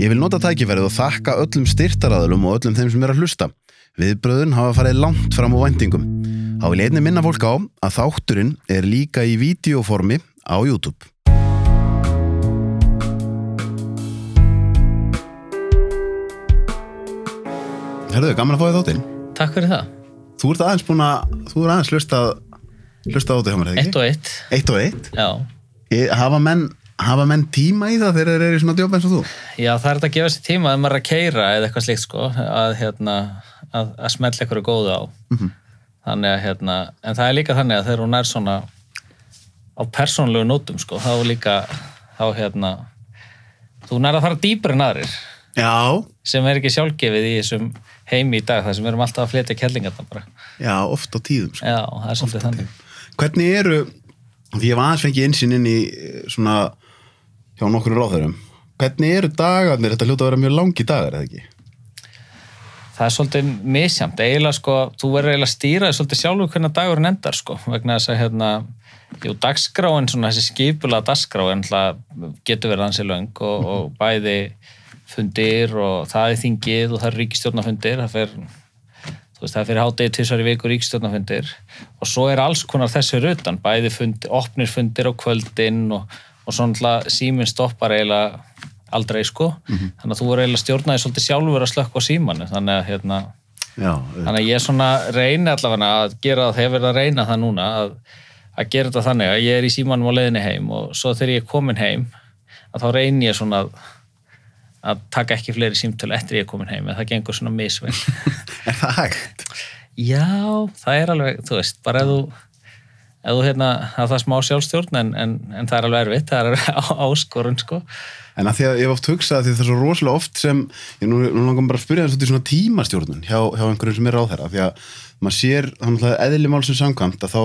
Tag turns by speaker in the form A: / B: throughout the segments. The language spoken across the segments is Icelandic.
A: Ég vil nota tækifærið og þakka öllum styrtaraðalum og öllum þeim sem er að hlusta. Viðbröðun hafa farið langt fram á vendingum. Há vil einni minna fólk á að þátturinn er líka í videoformi á YouTube. Herðu, gaman að fá þið þáttinn.
B: Takk fyrir það.
A: Þú ert aðeins búin að, þú ert aðeins hlustað, hlustað á þetta hjá mér, eða
B: Eitt og eitt.
A: Eitt og eitt?
B: Já.
A: Ég, hafa, menn, hafa menn tíma í það þegar þeir eru í svona djópa eins og þú?
B: Já, það er þetta að gefa sér tíma að maður er að keira eða eitthvað slíkt sko, að, hérna, að, að smetla eitthvað góðu á.
A: Mhm.
B: Þannig að, hérna, en það er líka þannig að þegar hún er svona á persónlegu nótum sko, þá líka, þá hérna, þú nær að fara dýpar en aðrir,
A: Já,
B: sem er ekki sjálfgefið í þessum heimi í dag, þar sem við erum alltaf að fletja kellingarna bara.
A: já, oft á tíðum sko.
B: Já, það er svolítið þannig.
A: Hvernig eru, því ég var aðeins fengið einsinn inn í eh, svona hjá nokkur ráðurum, hvernig eru dagarnir, þetta hljóta að vera mjög langi dagar eða ekki?
B: það er svolítið misjamt, eiginlega sko þú verður eiginlega að stýra svolítið sjálfur hvernig dagurinn endar sko, vegna þess að hérna jú, dagskráin, svona þessi skipula dagskráin getur verið ansið löng og, og bæði fundir og það er þingið og það er ríkistjórnafundir það fer, veist, það fyrir hátegi tvisar í viku ríkistjórnafundir og svo er alls konar þessi rutan, bæði fundir, opnir fundir á kvöldin og, og svona síminn stoppar eiginlega aldrei sko, þannig að þú voru eiginlega stjórnaði svolítið sjálfur að slökka á símanu þannig að hérna,
A: Já,
B: þannig að ég svona reyni allavega að gera það, hefur að reyna það núna að, að gera þetta þannig að ég er í símanum á leiðinni heim og svo þegar ég er komin heim að þá reyni ég svona að, að taka ekki fleiri símtölu eftir ég er komin heim en það gengur svona misvel.
A: Er það hægt?
B: Já, það er alveg, þú veist, bara ef þú þú hérna, það er smá sjálfstjórn en, en, en það er alveg erfitt, það er áskorun sko.
A: En að því að ég hef oft hugsað að því það er svo rosalega oft sem, ég nú, nú langar bara að spyrja þess að svona tímastjórnun hjá, hjá einhverjum sem er á þeirra, því að maður sér eðli mál sem samkvæmt að þá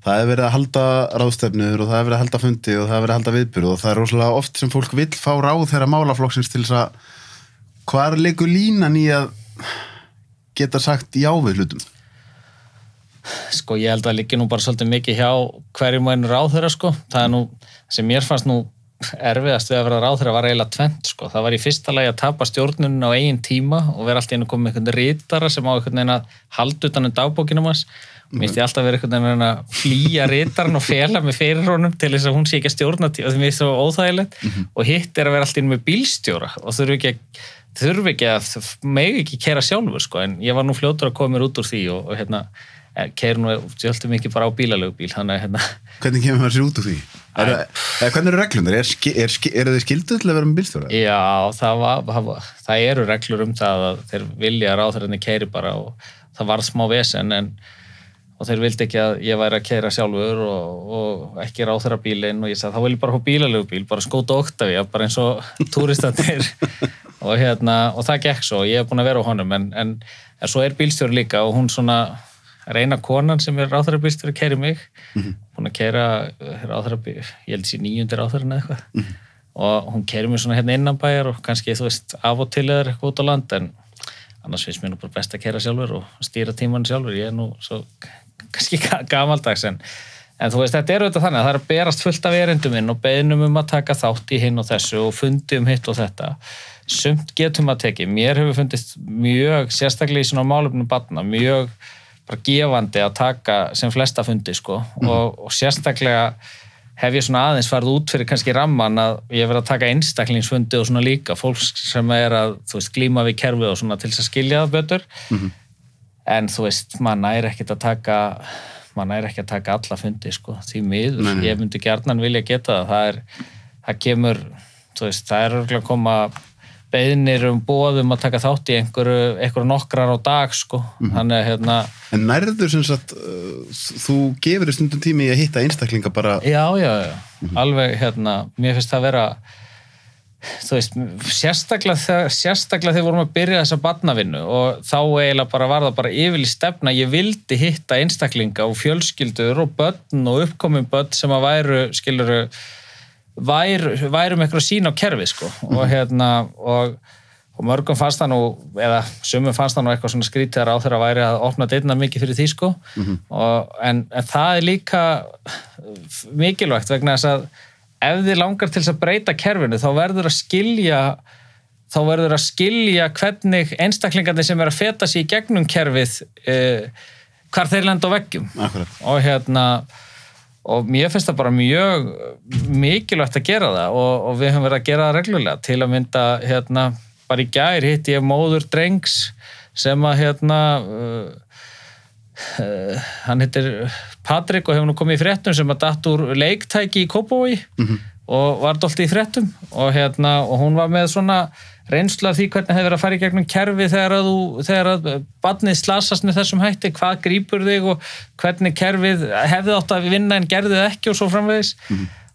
A: það er verið að halda ráðstefnur og það er verið að halda fundi og það er verið að halda viðbyrð og það er rosalega oft sem fólk vill fá ráð þeirra málaflokksins til þess að hvað
B: Sko ég held að líka nú bara svolítið mikið hjá hverjum og einu ráðherra sko. Það er nú, sem mér fannst nú erfiðast við að vera ráðherra var eiginlega tvent sko. Það var í fyrsta lagi að tapa stjórnunum á eigin tíma og vera alltaf og koma með einhvern rítara sem á einhvern veginn að halda utan um dagbókinum hans. Mér finnst ég alltaf verið einhvern veginn að flýja rítaran og fela með fyrirrónum til þess að hún sé ekki að stjórna tíma. Það finnst það óþægilegt og hitt er að vera alltaf inn með bílstjóra og þurfi ekki að þurfi ekki að, megi ekki kera sjálfur sko, en ég var nú fljótur að koma mér út úr því og, og hérna, keir nú sjálfum mikið bara á bílalögbíl, hérna
A: Hvernig kemur maður sér út úr því? Er, er, hvernig eru reglunir? Er, er, þið skilduð til að vera með bílstjóra?
B: Já, það, var, það, það eru reglur um það að þeir vilja að ráðherrarnir keiri bara og það var smá vesen en og þeir vildi ekki að ég væri að keira sjálfur og, og ekki ráð þeirra bílinn og ég sagði þá vil ég bara hó bílalegu bíl, bara skóta Octavia, bara eins og túristandir og hérna, og það gekk svo ég hef búin að vera á honum, en, en, en svo er bílstjóri líka og hún svona reyna konan sem er ráð þeirra bílstjóri keiri mig, búin að keira ráð þeirra bíl, ég held sér nýjundir þeirra eða eitthvað. Og hún keiri mig svona hérna innan bæjar og kannski þú veist af og til eða eitthvað út á land en annars finnst mér nú bara best að keira sjálfur og stýra tíman sjálfur, ég er nú svo kannski ga- gamaldags en, en þú veist, þetta er auðvitað þannig að það er að berast fullt af erindum inn og beðnum um að taka þátt í hinn og þessu og fundi um hitt og þetta. Sumt getum að teki, mér hefur fundist mjög, sérstaklega í svona málefnum batna, mjög bara gefandi að taka sem flesta fundi sko. Og, og sérstaklega hef ég svona aðeins farið út fyrir kannski ramman að ég hef verið að taka einstaklingsfundi og svona líka, fólk sem er að þú veist, glíma við kerfið og svona til þess að skilja það betur. En þú veist, mann er ekkert að taka mann er ekki að taka alla fundi sko, því miður,
A: Nei,
B: ég myndi gjarnan vilja geta það, það er, það kemur þú veist, það er örgulega að koma beðnir um bóðum að taka þátt í einhverju, einhverju nokkrar á dag sko, þannig að hérna
A: En nærður sem sagt, uh, þú gefur stundum tími í að hitta einstaklinga bara,
B: Já, já, já, alveg hérna, mér finnst það vera þú veist, sérstaklega sérstaklega þegar vorum að byrja þessa barnavinnu og þá eiginlega bara var það bara yfirli stefna, ég vildi hitta einstaklinga og fjölskyldur og börn og uppkomin börn sem að væru skiluru væru, væru með eitthvað sín á kerfi sko. Og hérna og, og mörgum fannst það nú eða sumum fannst það nú eitthvað svona skrítið á þeirra væri að opna deyrna mikið fyrir því sko. Og, en, en það er líka mikilvægt vegna þess að ef þið langar til þess að breyta kerfinu þá verður að skilja þá verður að skilja hvernig einstaklingarnir sem er að feta sig í gegnum kerfið eh, hvar þeir lenda á veggjum.
A: Akkurat,
B: og hérna og mér finnst það bara mjög mikilvægt að gera það og, og við höfum verið að gera það reglulega. Til að mynda hérna, bara í gær hitti ég móður drengs sem að hérna uh, uh, hann heitir Patrik og hefur nú komið í fréttum sem að datt úr leiktæki í Kópói og var dolt í fréttum. Og hérna og hún var með svona reynslu af því hvernig hefur verið að fara í gegnum kerfi þegar að, þú, þegar að badnið slasast með þessum hætti, hvað grýpur þig og hvernig kerfið hefði átt að vinna en gerði það ekki og svo framvegis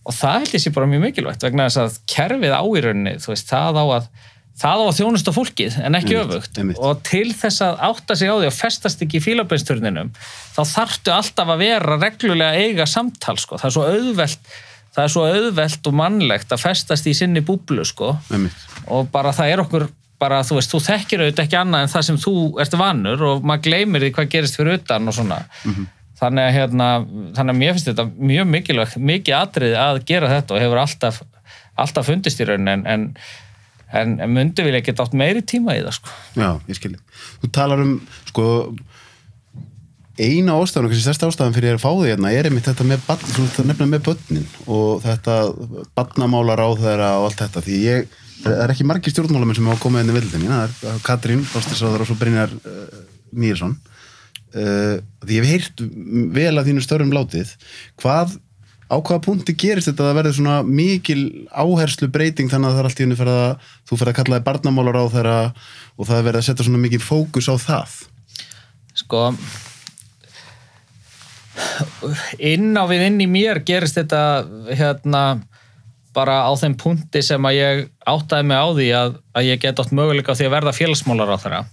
B: og það held ég sé bara mjög mikilvægt vegna þess að kerfið á í rauninni veist, það á að það á að þjónusta fólkið en ekki
A: Einmitt,
B: öfugt
A: einmitt.
B: og til þess að átta sig á því og festast ekki í fílabeinsturninum þá þarftu alltaf að vera reglulega eiga samtal sko. það er svo auðvelt það er svo auðvelt og mannlegt að festast í sinni búblu sko
A: einmitt.
B: og bara það er okkur bara þú veist, þú þekkir auðvitað ekki annað en það sem þú ert vanur og maður gleymir því hvað gerist fyrir utan og svona þannig að hérna, þannig að mér finnst þetta mjög mikilvægt, mikið atrið að gera þetta og hefur alltaf, alltaf fundist í raunin en, en, en, en myndi vilja geta átt meiri tíma í það sko.
A: Já, ég skilji. Þú talar um, sko, eina ástæðan og kannski stærsta ástæðan fyrir að fá þig hérna er einmitt þetta með, barn, með börnin og þetta barnamálar á þeirra og allt þetta því ég, það er ekki margir stjórnmálamenn sem hafa komið inn í vildinni, það er Katrín Þorstinsráður og svo Brynjar uh, Mýrsson uh, því ég hef heyrt vel af þínu störum látið. Hvað á hvaða punkti gerist þetta að það verður svona mikil áherslu breyting þannig að það er allt í henni fyrir að þú fyrir að kalla þið barnamálar á þeirra og það er verið að setja svona mikil fókus á það?
B: Sko inn á við inn í mér gerist þetta hérna bara á þeim punkti sem að ég áttaði mig á því að, að ég get átt möguleika því að verða félagsmálar á þeirra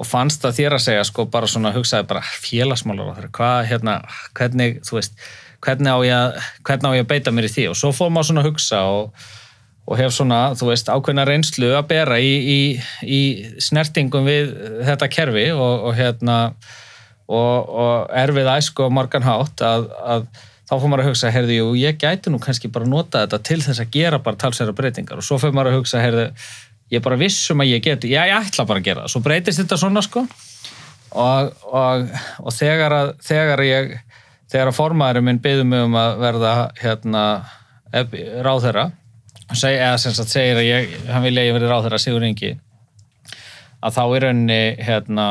B: og fannst það þér að segja sko bara svona hugsaði bara félagsmálar á þeirra hvað hérna, hvernig þú veist, hvernig á ég að hvernig á ég að beita mér í því? Og svo fór maður svona að hugsa og, og hef svona, þú veist, ákveðna reynslu að bera í, í, í snertingum við þetta kerfi og, og hérna og, og erfið æsku á margan hátt að, að þá fór maður að hugsa, heyrðu, jú, ég gæti nú kannski bara nota þetta til þess að gera bara talsæra breytingar. Og svo fyrir maður að hugsa, heyrðu, ég er bara vissum að ég geti, já, ég ætla bara að gera það, svo breytist þetta svona, sko. Og, og, og þegar að þegar ég, þegar að formaðurinn minn byggði mig um að verða hérna, ráðherra seg, eða sem sagt segir að ég, hann vilja að ég verði ráðherra Sigur Ingi að þá í rauninni hérna,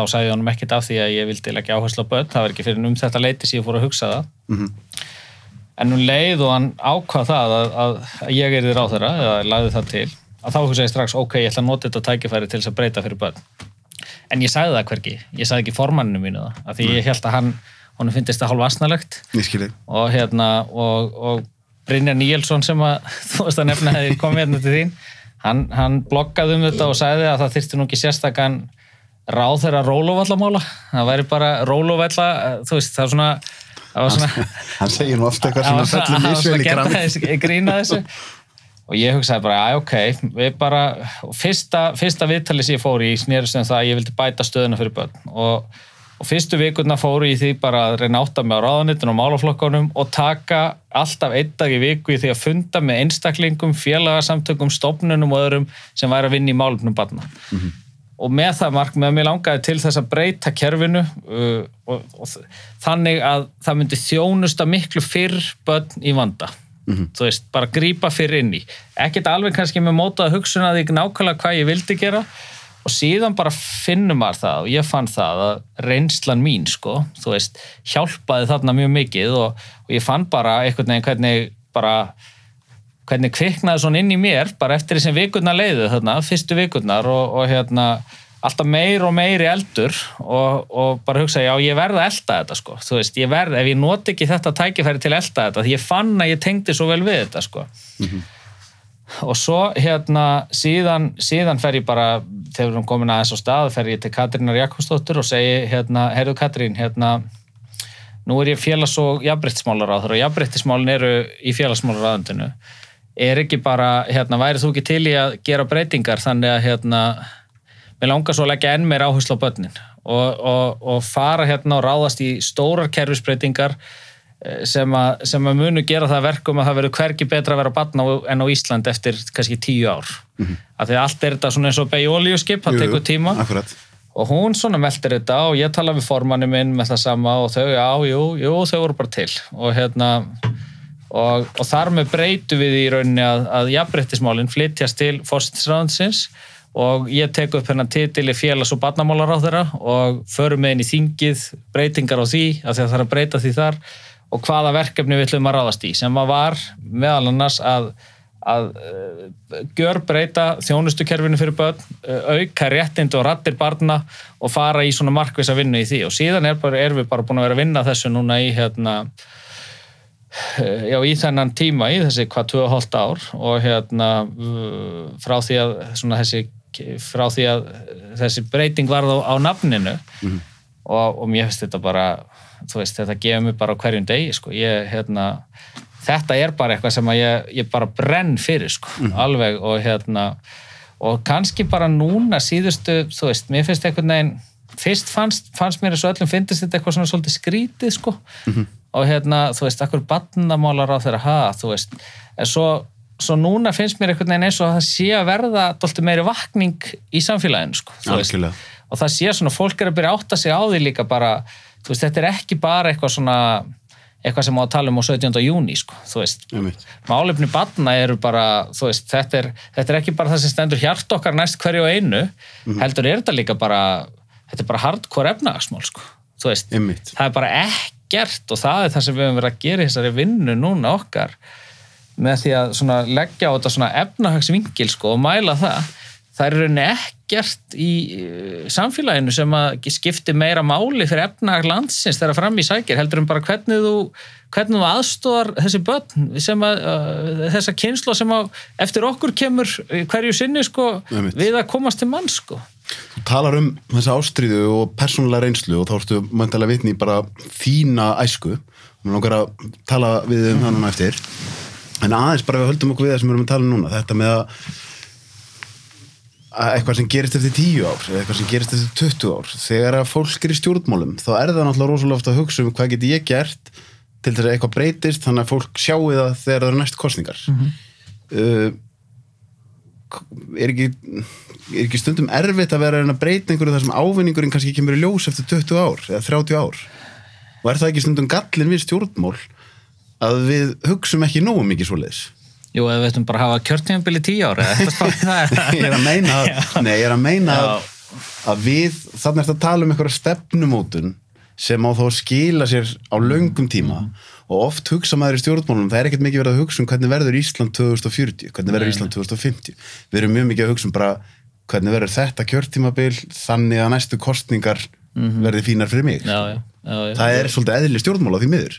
B: þá sagði ég honum ekkert af því að ég vildi leggja áherslu á börn, það var ekki fyrir um þetta leiti sem ég fór að hugsa það.
A: Mhm.
B: en hún leið og hann ákvað það að, að, að ég er í ráðherra eða lagði það til, að þá hugsa ég strax ok, ég ætla að nota þetta tækifæri til þess að breyta fyrir börn. En ég sagði það hvergi, ég sagði ekki formanninu mínu það, af því ég held að hann honum finnist það hálfa asnalegt. Og hérna og, og Brynjar Níelsson sem að þú veist að nefna hefði komið hérna til þín hann, hann bloggaði um þetta og sagði að það þyrfti nú ekki sérstakann ráð þeirra róluvallamála það væri bara róluvallla þú veist það er svona
A: Hann segir nú ofta eitthvað svona fellur
B: það var
A: misvel
B: svona
A: í
B: gert
A: grann.
B: að grína þessu. Og ég hugsaði bara, já ok við bara, fyrsta, fyrsta viðtali sem ég fór í snerist um það að ég vildi bæta stöðuna fyrir börn. Og, og fyrstu vikurna fóru í því bara að reyna átta með á ráðanitin og málaflokkunum og taka alltaf einn dag í viku í því að funda með einstaklingum, félagasamtökum, stofnunum og öðrum sem væri að vinna í málefnum barna og með það mark með að mér langaði til þess að breyta kerfinu uh, og, og þannig að það myndi þjónusta miklu fyrr börn í vanda. Þú veist, bara grípa fyrr inn í. Ekkert alveg kannski með mótaða hugsun að því nákvæmlega hvað ég vildi gera. Og síðan bara finnum maður það og ég fann það að reynslan mín sko, þú veist, hjálpaði þarna mjög mikið og, og ég fann bara einhvern veginn hvernig bara hvernig kviknaði svona inn í mér bara eftir þessum vikurnar leiðu þarna, fyrstu vikurnar og, og hérna alltaf meir og meiri eldur og, og bara hugsa, já ég verð að elda þetta sko, þú veist, ég verð, ef ég noti ekki þetta tækifæri til að elda þetta, því ég fann að ég tengdi svo vel við þetta sko. Og svo hérna síðan, síðan fer ég bara þegar við erum komin aðeins á stað fer ég til Katrínar Jakobsdóttur og segi hérna, heyrðu Katrín, hérna nú er ég félags- og jafnbryttismálaráður og jafnbryttismálin eru í félagsmálaráðundinu er ekki bara, hérna, væri þú ekki til í að gera breytingar þannig að hérna mér langar svo að leggja enn meir áherslu á börnin og, og, og fara hérna og ráðast í stórar kerfisbreytingar eh, sem að, sem að munu gera það að verkum að það verður hvergi betra að vera barn á, en á Ísland eftir kannski tíu ár. Af því að allt er þetta svona eins og beigja olíuskip, það tekur tíma.
A: Akkurat.
B: og hún svona meldir þetta og ég tala við formanni minn með það sama og þau, já, jú, jú, þau voru bara til. Og hérna og, og þar með breytu við í rauninni að, að jafnbrettismálinn flytjast til fórstisræðansins og ég tek upp hennar titil í félags- og barnamálar á þeirra og förum með í þingið breytingar á því, að það þarf að breyta því þar og hvaða verkefni við ætlum að ráðast í sem var meðal annars að að uh, gjör breyta þjónustukerfinu fyrir börn, uh, auka réttind og rattir barna og fara í svona markvisa vinnu í því. Og síðan er, bara, er við bara búin að vera að vinna þessu núna í hérna já, í þennan tíma í þessi hvað 2,5 ár og hérna frá því að svona þessi frá því að þessi breyting varð á, á nafninu og, og mér finnst þetta bara þú veist, þetta gefur mig bara hverjum degi sko. ég, hérna, þetta er bara eitthvað sem ég, ég bara brenn fyrir sko, alveg og hérna og kannski bara núna síðustu, þú veist, mér finnst einhvern veginn fyrst fannst, fannst mér þessu öllum finnst þetta eitthvað svona svolítið skrítið sko og hérna, þú veist, akkur barnamálar á þeirra hafa, þú veist. En svo, svo núna finnst mér einhvern veginn eins og það sé að verða dólti meiri vakning í samfélaginu sko, þú veist. Og það sé svona, fólk er að byrja átta sig á því líka bara, þú veist, þetta er ekki bara eitthvað svona, eitthvað sem á að tala um á 17. júni, sko, þú veist. Málefni batna eru bara þú veist, þetta er, þetta er ekki bara það sem stendur hjart okkar næst hverju og einu heldur er þetta líka bara þetta er bara hardcore efnagasmál, sko þú veist,
A: Einmitt.
B: það er bara ekkert og það er það sem við höfum verið að gera í þessari vinnu núna okkar með því að svona leggja á þetta efnahagsvingil sko og mæla það það er rauninni ekkert í eh, samfélaginu sem að skipti meira máli fyrir efnahag landsins þegar fram í sækir heldur um bara hvernig þú hvernig þú aðstóðar þessi börn sem að uh, þessa kynslu sem að eftir okkur kemur eh, hverju sinni sko
A: Einmitt.
B: við að komast til mann sko
A: Þú talar um þessa ástríðu og persónulega reynslu og þá ertu mæntalega vitni bara þína æsku. Og mér langar að tala við um það núna eftir. En aðeins bara við höldum okkur við það sem við erum að tala um núna. Þetta með að að eitthvað sem gerist eftir 10 ár eða eitthvað sem gerist eftir 20 ár. Þegar að fólk er í stjórnmálum þá er það náttúrulega rosalega ofta að hugsa um hvað geti ég gert til þess að eitthvað breytist þannig að fólk sjáu það þegar það eru næst kostningar uh, er ekki er ekki stundum erfitt að vera að að breyta einhverju þar sem ávinningurinn kannski kemur í ljós eftir 20 ár eða 30 ár? Og er það ekki stundum gallin við stjórnmál að við hugsum ekki nógu mikið svoleiðis?
B: Jú, eða við ættum bara að hafa kjörtímabili tíu ára
A: ég er að meina, nei, ég er að, meina að, að við, þannig er að tala um einhverja stefnumótun sem á þá að skila sér á löngum tíma. Og oft hugsa maður í stjórnmálunum, það er ekkert mikið verið að hugsa um hvernig verður Ísland 2040, hvernig verður
B: Nei,
A: Ísland 2050 við erum mjög mikið að hugsa um bara hvernig verður þetta kjörtímabil þannig að næstu kostningar verði fínar fyrir mig?
B: Já, já, já,
A: það er svolítið eðli stjórnmála því miður.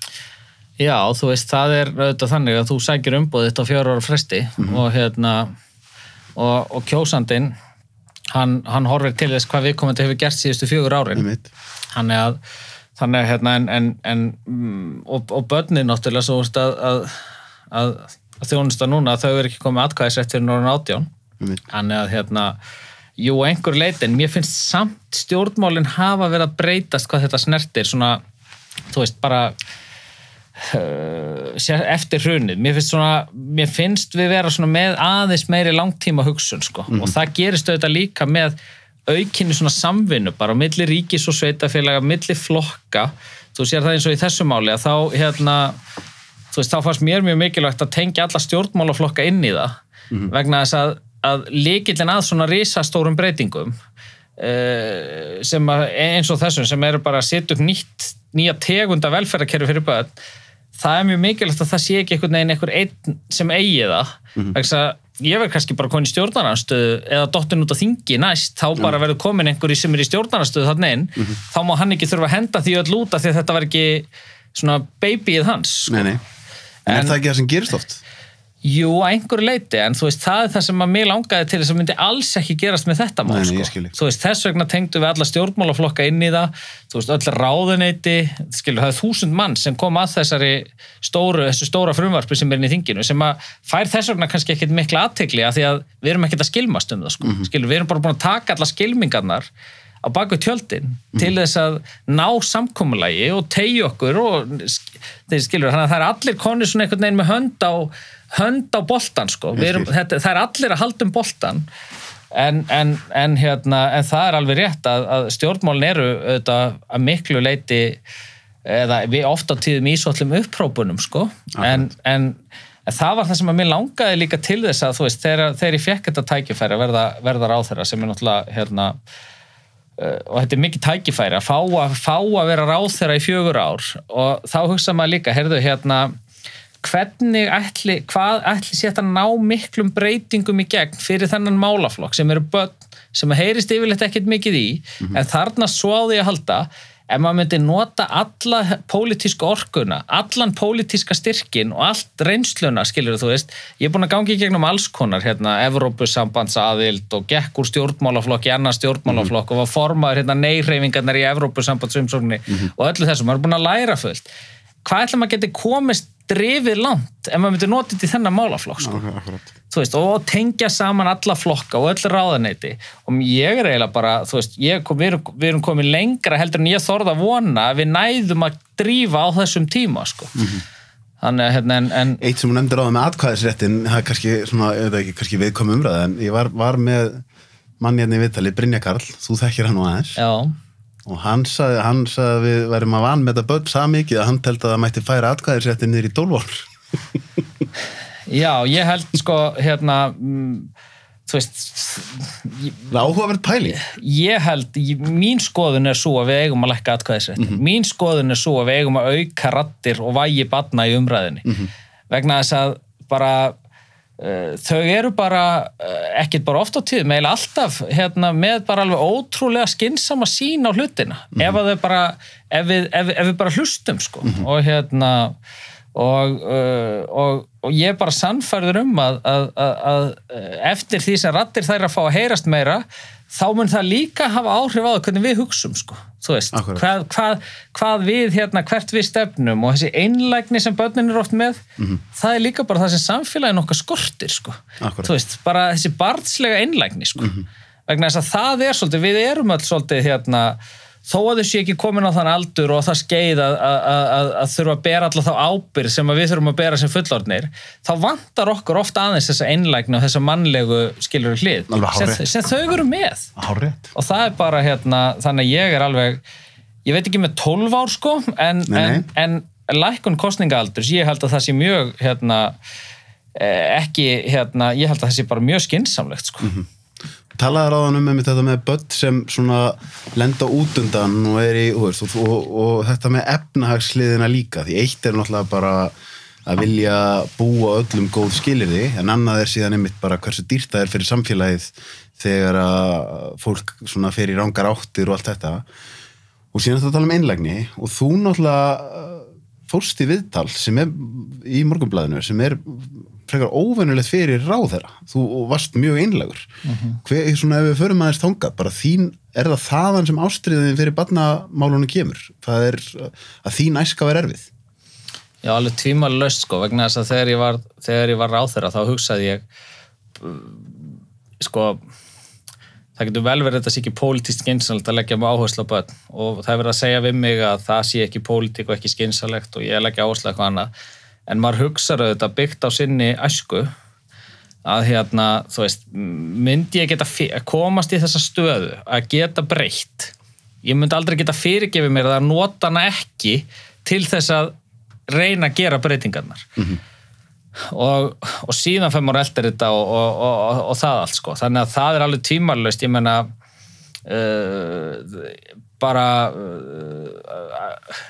B: Já, þú veist, það er auðvitað þannig að þú sækir umbúðið á fjóra ára fresti og hérna og, og kjósandinn hann, hann horfir til þess hvað viðkomandi hefur gert síðustu fjögur árin. Þannig að þannig að hérna en, en, en mm, og, og börnin náttúrulega svo að, að, að, að þjónusta núna þau eru ekki komið atkvæðisrætt fyrir norðan
A: Einmitt.
B: Þannig að hérna jú, einhver leitin, mér finnst samt stjórnmálin hafa verið að breytast hvað þetta snertir, svona þú veist, bara uh, eftir hrunið. Mér finnst, svona, mér finnst við vera svona með aðeins meiri langtíma hugsun sko. og það gerist auðvitað líka með aukinni svona samvinnu bara á milli ríkis og sveitafélaga, milli flokka. Þú sér það eins og í þessu máli að þá hérna þú veist, þá fannst mér mjög mikilvægt að tengja alla stjórnmálaflokka inn í það vegna þess að, að líkillin að svona risastórum breytingum uh, sem að, eins og þessum sem eru bara að setja upp nýtt, nýja tegunda velferðarkerfi fyrir börn það er mjög mikilvægt að það sé ekki einhvern veginn einhver einn sem eigi það mm -hmm. ég verð kannski bara komin í stjórnarnarstöðu eða dottin út á þingi næst þá bara verður komin einhverju sem er í stjórnarnarstöðu þannig inn, þá má hann ekki þurfa að henda því öll út af því að þetta var ekki svona babyið hans sko.
A: nei, nei. en,
B: En-
A: er það ekki það sem gerist oft?
B: Jú, að einhverju leiti, en þú veist, það er það sem að mig langaði til þess að myndi alls ekki gerast með þetta mál,
A: Nei,
B: sko. Þú veist, þess vegna tengdu við alla stjórnmálaflokka inn í það, þú veist, öll ráðuneyti, skilur, það er þúsund mann sem kom að þessari stóru, þessu stóra frumvarpi sem er inn í þinginu, sem að fær þess vegna kannski ekkit mikla aðtegli að því að við erum ekkit að skilmast um það, sko.
A: Mhm.
B: Skilur, við erum bara búin að taka alla skilmingarnar á baku tjöldin
A: Mhm.
B: til þess að ná samkomulagi og tegja okkur og skilur, þannig að það er allir konir svona einhvern veginn með hönd á hönd á boltan sko, erum, þetta, það er allir að halda um boltan en, en, en, hérna, en það er alveg rétt að, að stjórnmálin eru auðvitað að miklu leiti eða við ofta tíðum ísóllum upprópunum sko, en, en En það var það sem að mér langaði líka til þess að þú veist, þegar, þegar ég fekk þetta tækifæri að verða, verða ráþæra sem er náttúrulega hérna, uh, og þetta er mikið tækifæri að fá að, fá að vera ráþæra í fjögur ár. Og þá hugsa maður líka, heyrðu hérna hvernig ætli, hvað ætli sé þetta að ná miklum breytingum í gegn fyrir þennan málaflokk sem eru börn sem heyrist yfirleitt ekkert mikið í en þarna svo á því að halda ef maður myndi nota alla pólitíska orkuna, allan pólitíska styrkin og allt reynsluna skilur þú veist, ég er búin að gangi í gegnum alls konar, hérna, Evrópusambandsaðild og gekk úr stjórnmálaflokk í annar stjórnmálaflokk og var formaður hérna neyreifingarnar í Evrópusambandsumsóknni og öllu þessu, maður er búin að læra fullt. Hvað ætla maður geti komist drifið langt ef maður myndi nota þetta í þennan málaflokk sko. Veist, og tengja saman alla flokka og öll ráðaneyti og ég er eiginlega bara, veist, ég, kom- við, erum, við erum komin lengra heldur en ég þorða vona að við næðum að drífa á þessum tíma, sko. Þannig að, hérna, en, en
A: Eitt sem hún nefndir á það með atkvæðisréttin það er kannski, ekki, kannski viðkom umræða en ég var, var með manni hérna í viðtali, Brynja Karl, þú þekkir hann nú aðeins.
B: Já,
A: og hann sagði, hann sagði að við værum að vann með þetta börn það mikið að hann teldi að það mætti færa atkvæðisréttin niður í 12 ár.
B: Já, ég held sko, hérna mm, þú veist ég,
A: Það er áhugaverð pæling.
B: Ég held, ég- mín skoðun er svo að við eigum að lækka atkvæðisrétt mín skoðun er svo að við eigum að auka rattir og vægi batna í umræðinni vegna þess að bara þau eru bara uh, ekkert bara oft á tíð, meðal alltaf hérna, með bara alveg ótrúlega skynsama sín á hlutina. Ef, að þau bara, ef, við, ef, ef við bara hlustum sko. og hérna og, uh, og, og ég er bara sannfærður um að, að, að, að eftir því sem rattir þær að fá að heyrast meira þá mun það líka hafa áhrif á það hvernig við hugsum sko. þú veist, hvað, hvað, hvað við hérna, hvert við stefnum og þessi einlægni sem börnin eru oft með það er líka bara það sem samfélagin okkar skortir sko.
A: Akkúrat.
B: þú veist, bara þessi barnslega einlægni sko. vegna þess að það er svolítið, við erum öll svolítið hérna þó að sé ekki komin á þann aldur og það skeið að, að, að, að þurfa að bera alltaf þá ábyrð sem við þurfum að bera sem fullorðnir þá vantar okkur ofta aðeins þessa einlægni og þessa mannlegu skilur hlið sem,
A: hárrétt.
B: sem þau eru með
A: Hárétt
B: og það er bara hérna, þannig að ég er alveg ég veit ekki með 12 ár sko en, en, en lækkun kostningaaldurs, ég held að það sé mjög hérna eh, ekki, hérna, ég held að það sé bara mjög skinsamlegt sko.
A: Mhm. Talaði ráðan um einmitt þetta með börn sem lenda út undan og í, veist, og, og, og þetta með efnahagsliðina líka, því eitt er náttúrulega bara að vilja búa öllum góð skilirði, en annað er síðan einmitt bara hversu dýrt það er fyrir samfélagið þegar að fólk fer í rángar áttir og allt þetta. Og síðan þetta tala um einlægni og þú náttúrulega uh, fórst í viðtal sem er í morgunblæðinu sem er frekar óvennulegt fyrir ráðherra. Þú varst mjög einlægur. Hver, svona ef við förum aðeins þangað bara þín, er það þaðan sem ástriðin fyrir barnamálunum kemur? Það er uh, að þín æska var erfið.
B: Já, alveg tvímælulegst sko, vegna þess að þegar ég var, þegar ég var ráþeira þá hugsaði ég uh, sko það getur vel verið þetta sé ekki pólitíst skynsalegt að leggja mig áherslu á börn. Og það er verið að segja við mig að það sé ekki pólitík og ekki skynsalegt og ég leggja áherslu á eitthvað annað en maður hugsaður þetta byggt á sinni æsku að hérna, þú veist, myndi ég geta komast í þessa stöðu að geta breytt? Ég myndi aldrei geta fyrirgefið mér að nota hana ekki til þess að reyna að gera breytingarnar. Og, og síðan fyrir maður eldir þetta og, og, og, og það allt sko. Þannig að það er alveg tímarlaust ég menna uh, bara uh,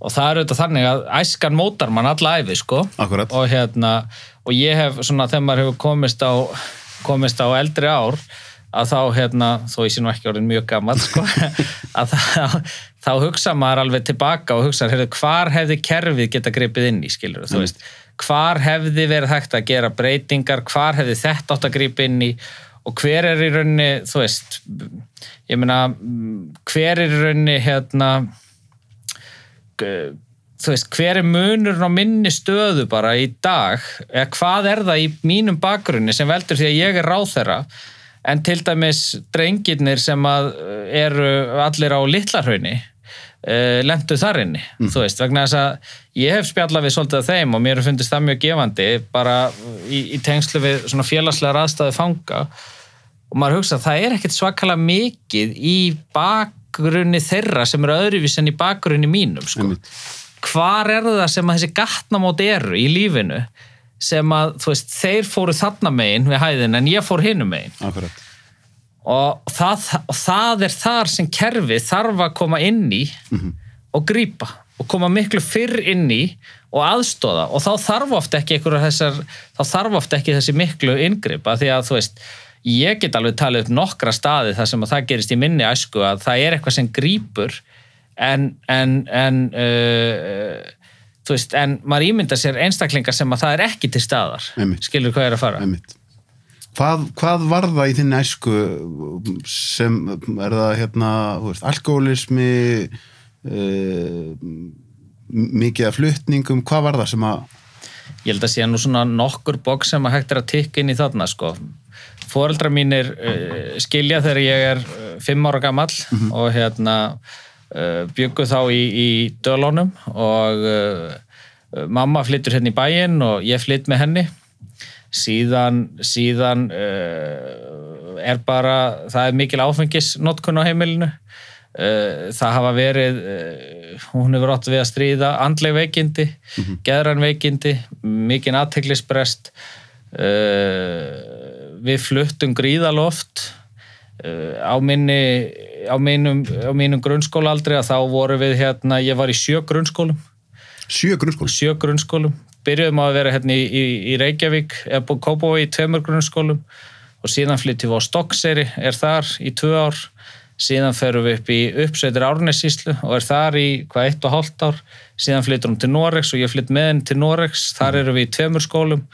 B: og það er auðvitað þannig að æskan mótar mann alla æfi sko. Og hérna og ég hef svona þegar maður hefur komist á komist á eldri ár að þá hérna, þó ég sé nú ekki orðin mjög gammal sko, að þá, þá hugsa maður alveg tilbaka og hugsa heyrðu, hvar hefði kerfið geta gripið inn í? Skilur, þú veist, hvar hefði verið hægt að gera breytingar, hvar hefði þetta átt að gripa inn í? Og hver er í rauninni, þú veist ég meina, hver er í rauninni hérna þú veist, hver er munurinn á minni stöðu bara í dag? Eða hvað er það í mínum bakgrunni sem veldur því að ég er ráþera en til dæmis drengirnir sem að eh, eru allir á litlarhaunni uh, lendu þar inni, þú veist, vegna þess að ég hef spjallað við svolítið af þeim og mér er fundist það mjög gefandi bara í, í tengslu við svona félagslega aðstæðu fanga. Og maður hugsa að það er ekkert svakalega mikið í bakgrunni þeirra sem eru öðruvís en í bakgrunni mínum sko. Hvar er það sem að þessi gatnamót eru í lífinu sem að veist, þeir fóru þarna megin við hæðin en ég fór hinum megin
A: Akkurat.
B: og það, það er þar sem kerfið þarf að koma inn í og grípa og koma miklu fyrr inn í og aðstóða og þá þarf oft ekki þessar, þá þarf oft ekki þessi miklu inngripa því að þú veist ég get alveg talið upp nokkra staði þar sem að það gerist í minni æsku að það er eitthvað sem grípur en, en, en uh, þú veist, en maður ímynda sér einstaklingar sem að það er ekki til staðar
A: Einmitt.
B: skilur hvað er að fara.
A: Hvað, hvað var það í þinn æsku sem er það hérna, þú veist, alkoholismi uh, mikið af flutningum, hvað var það sem að
B: ég held að sé nú svona nokkur boks sem að hægt er að tikka inn í þarna sko. Fóreldra mínir uh, skilja þegar ég er uh, fimm ára gamall og hérna uh, byggu þá í, í dölunum og uh, mamma flyttur hérna í bæinn og ég flytt með henni. Síðan, síðan er bara það er mikil áfengisnotkun á heimilinu. Það hafa verið hún hefur átt við að stríða andleg veikindi, mm geðran veikindi mikinn aðteglisbrest uh, við fluttum gríðaloft uh, á minni á mínum, á mínum grunnskólaaldri að þá voru við hérna, ég var í sjö grunnskólum.
A: Sjö grunnskóla?
B: sjö grunnskólum. Byrjuðum að vera hérna í, í, í Reykjavík eða búið Kópavogi í tveimur grunnskólum. Og síðan flyttum við á Stokkseri er þar í tvö ár. Síðan ferum við upp í uppsveitir Árnesíslu og er þar í hvað eitt og hálft ár. Síðan flyttum við til Norex og ég flytt með henni til Norex þar erum við í tveimur skólum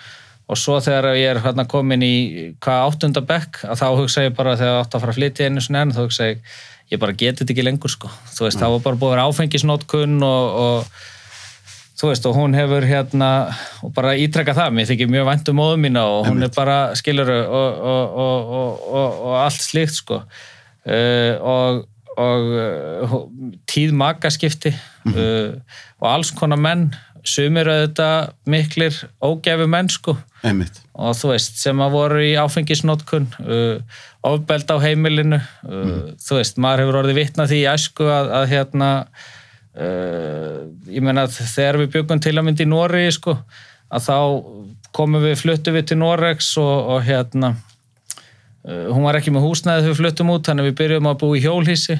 B: og svo þegar ég er hérna komin í hvað áttunda bekk að þá hugsa ég bara þegar ég átt að fara að flytja einu sinni enn þá hugsa ég, ég bara geti þetta ekki lengur sko. Þú veist, þá var bara búið að vera áfengisnótkun og, og þú veist, og hún hefur hérna og bara ítrekka það, mér þykir mjög vænt um móðu mína og hún er bara, skilur og, og, og, og, og allt slíkt sko. Uh, og, og uh, tíð makaskipti uh, og alls konar menn sumir auðvitað miklir ógefi menn sko.
A: Einmitt.
B: og þú veist, sem að voru í áfengisnotkun uh, ofbeld á heimilinu uh, þú veist, maður hefur orðið vitna því í æsku að, að hérna uh, ég meina þegar við byggum til að myndi í Nóri sko, að þá komum við, fluttum við til Norex og, og hérna hún var ekki með húsnæði þegar við fluttum út þannig við byrjum að búa í hjólhísi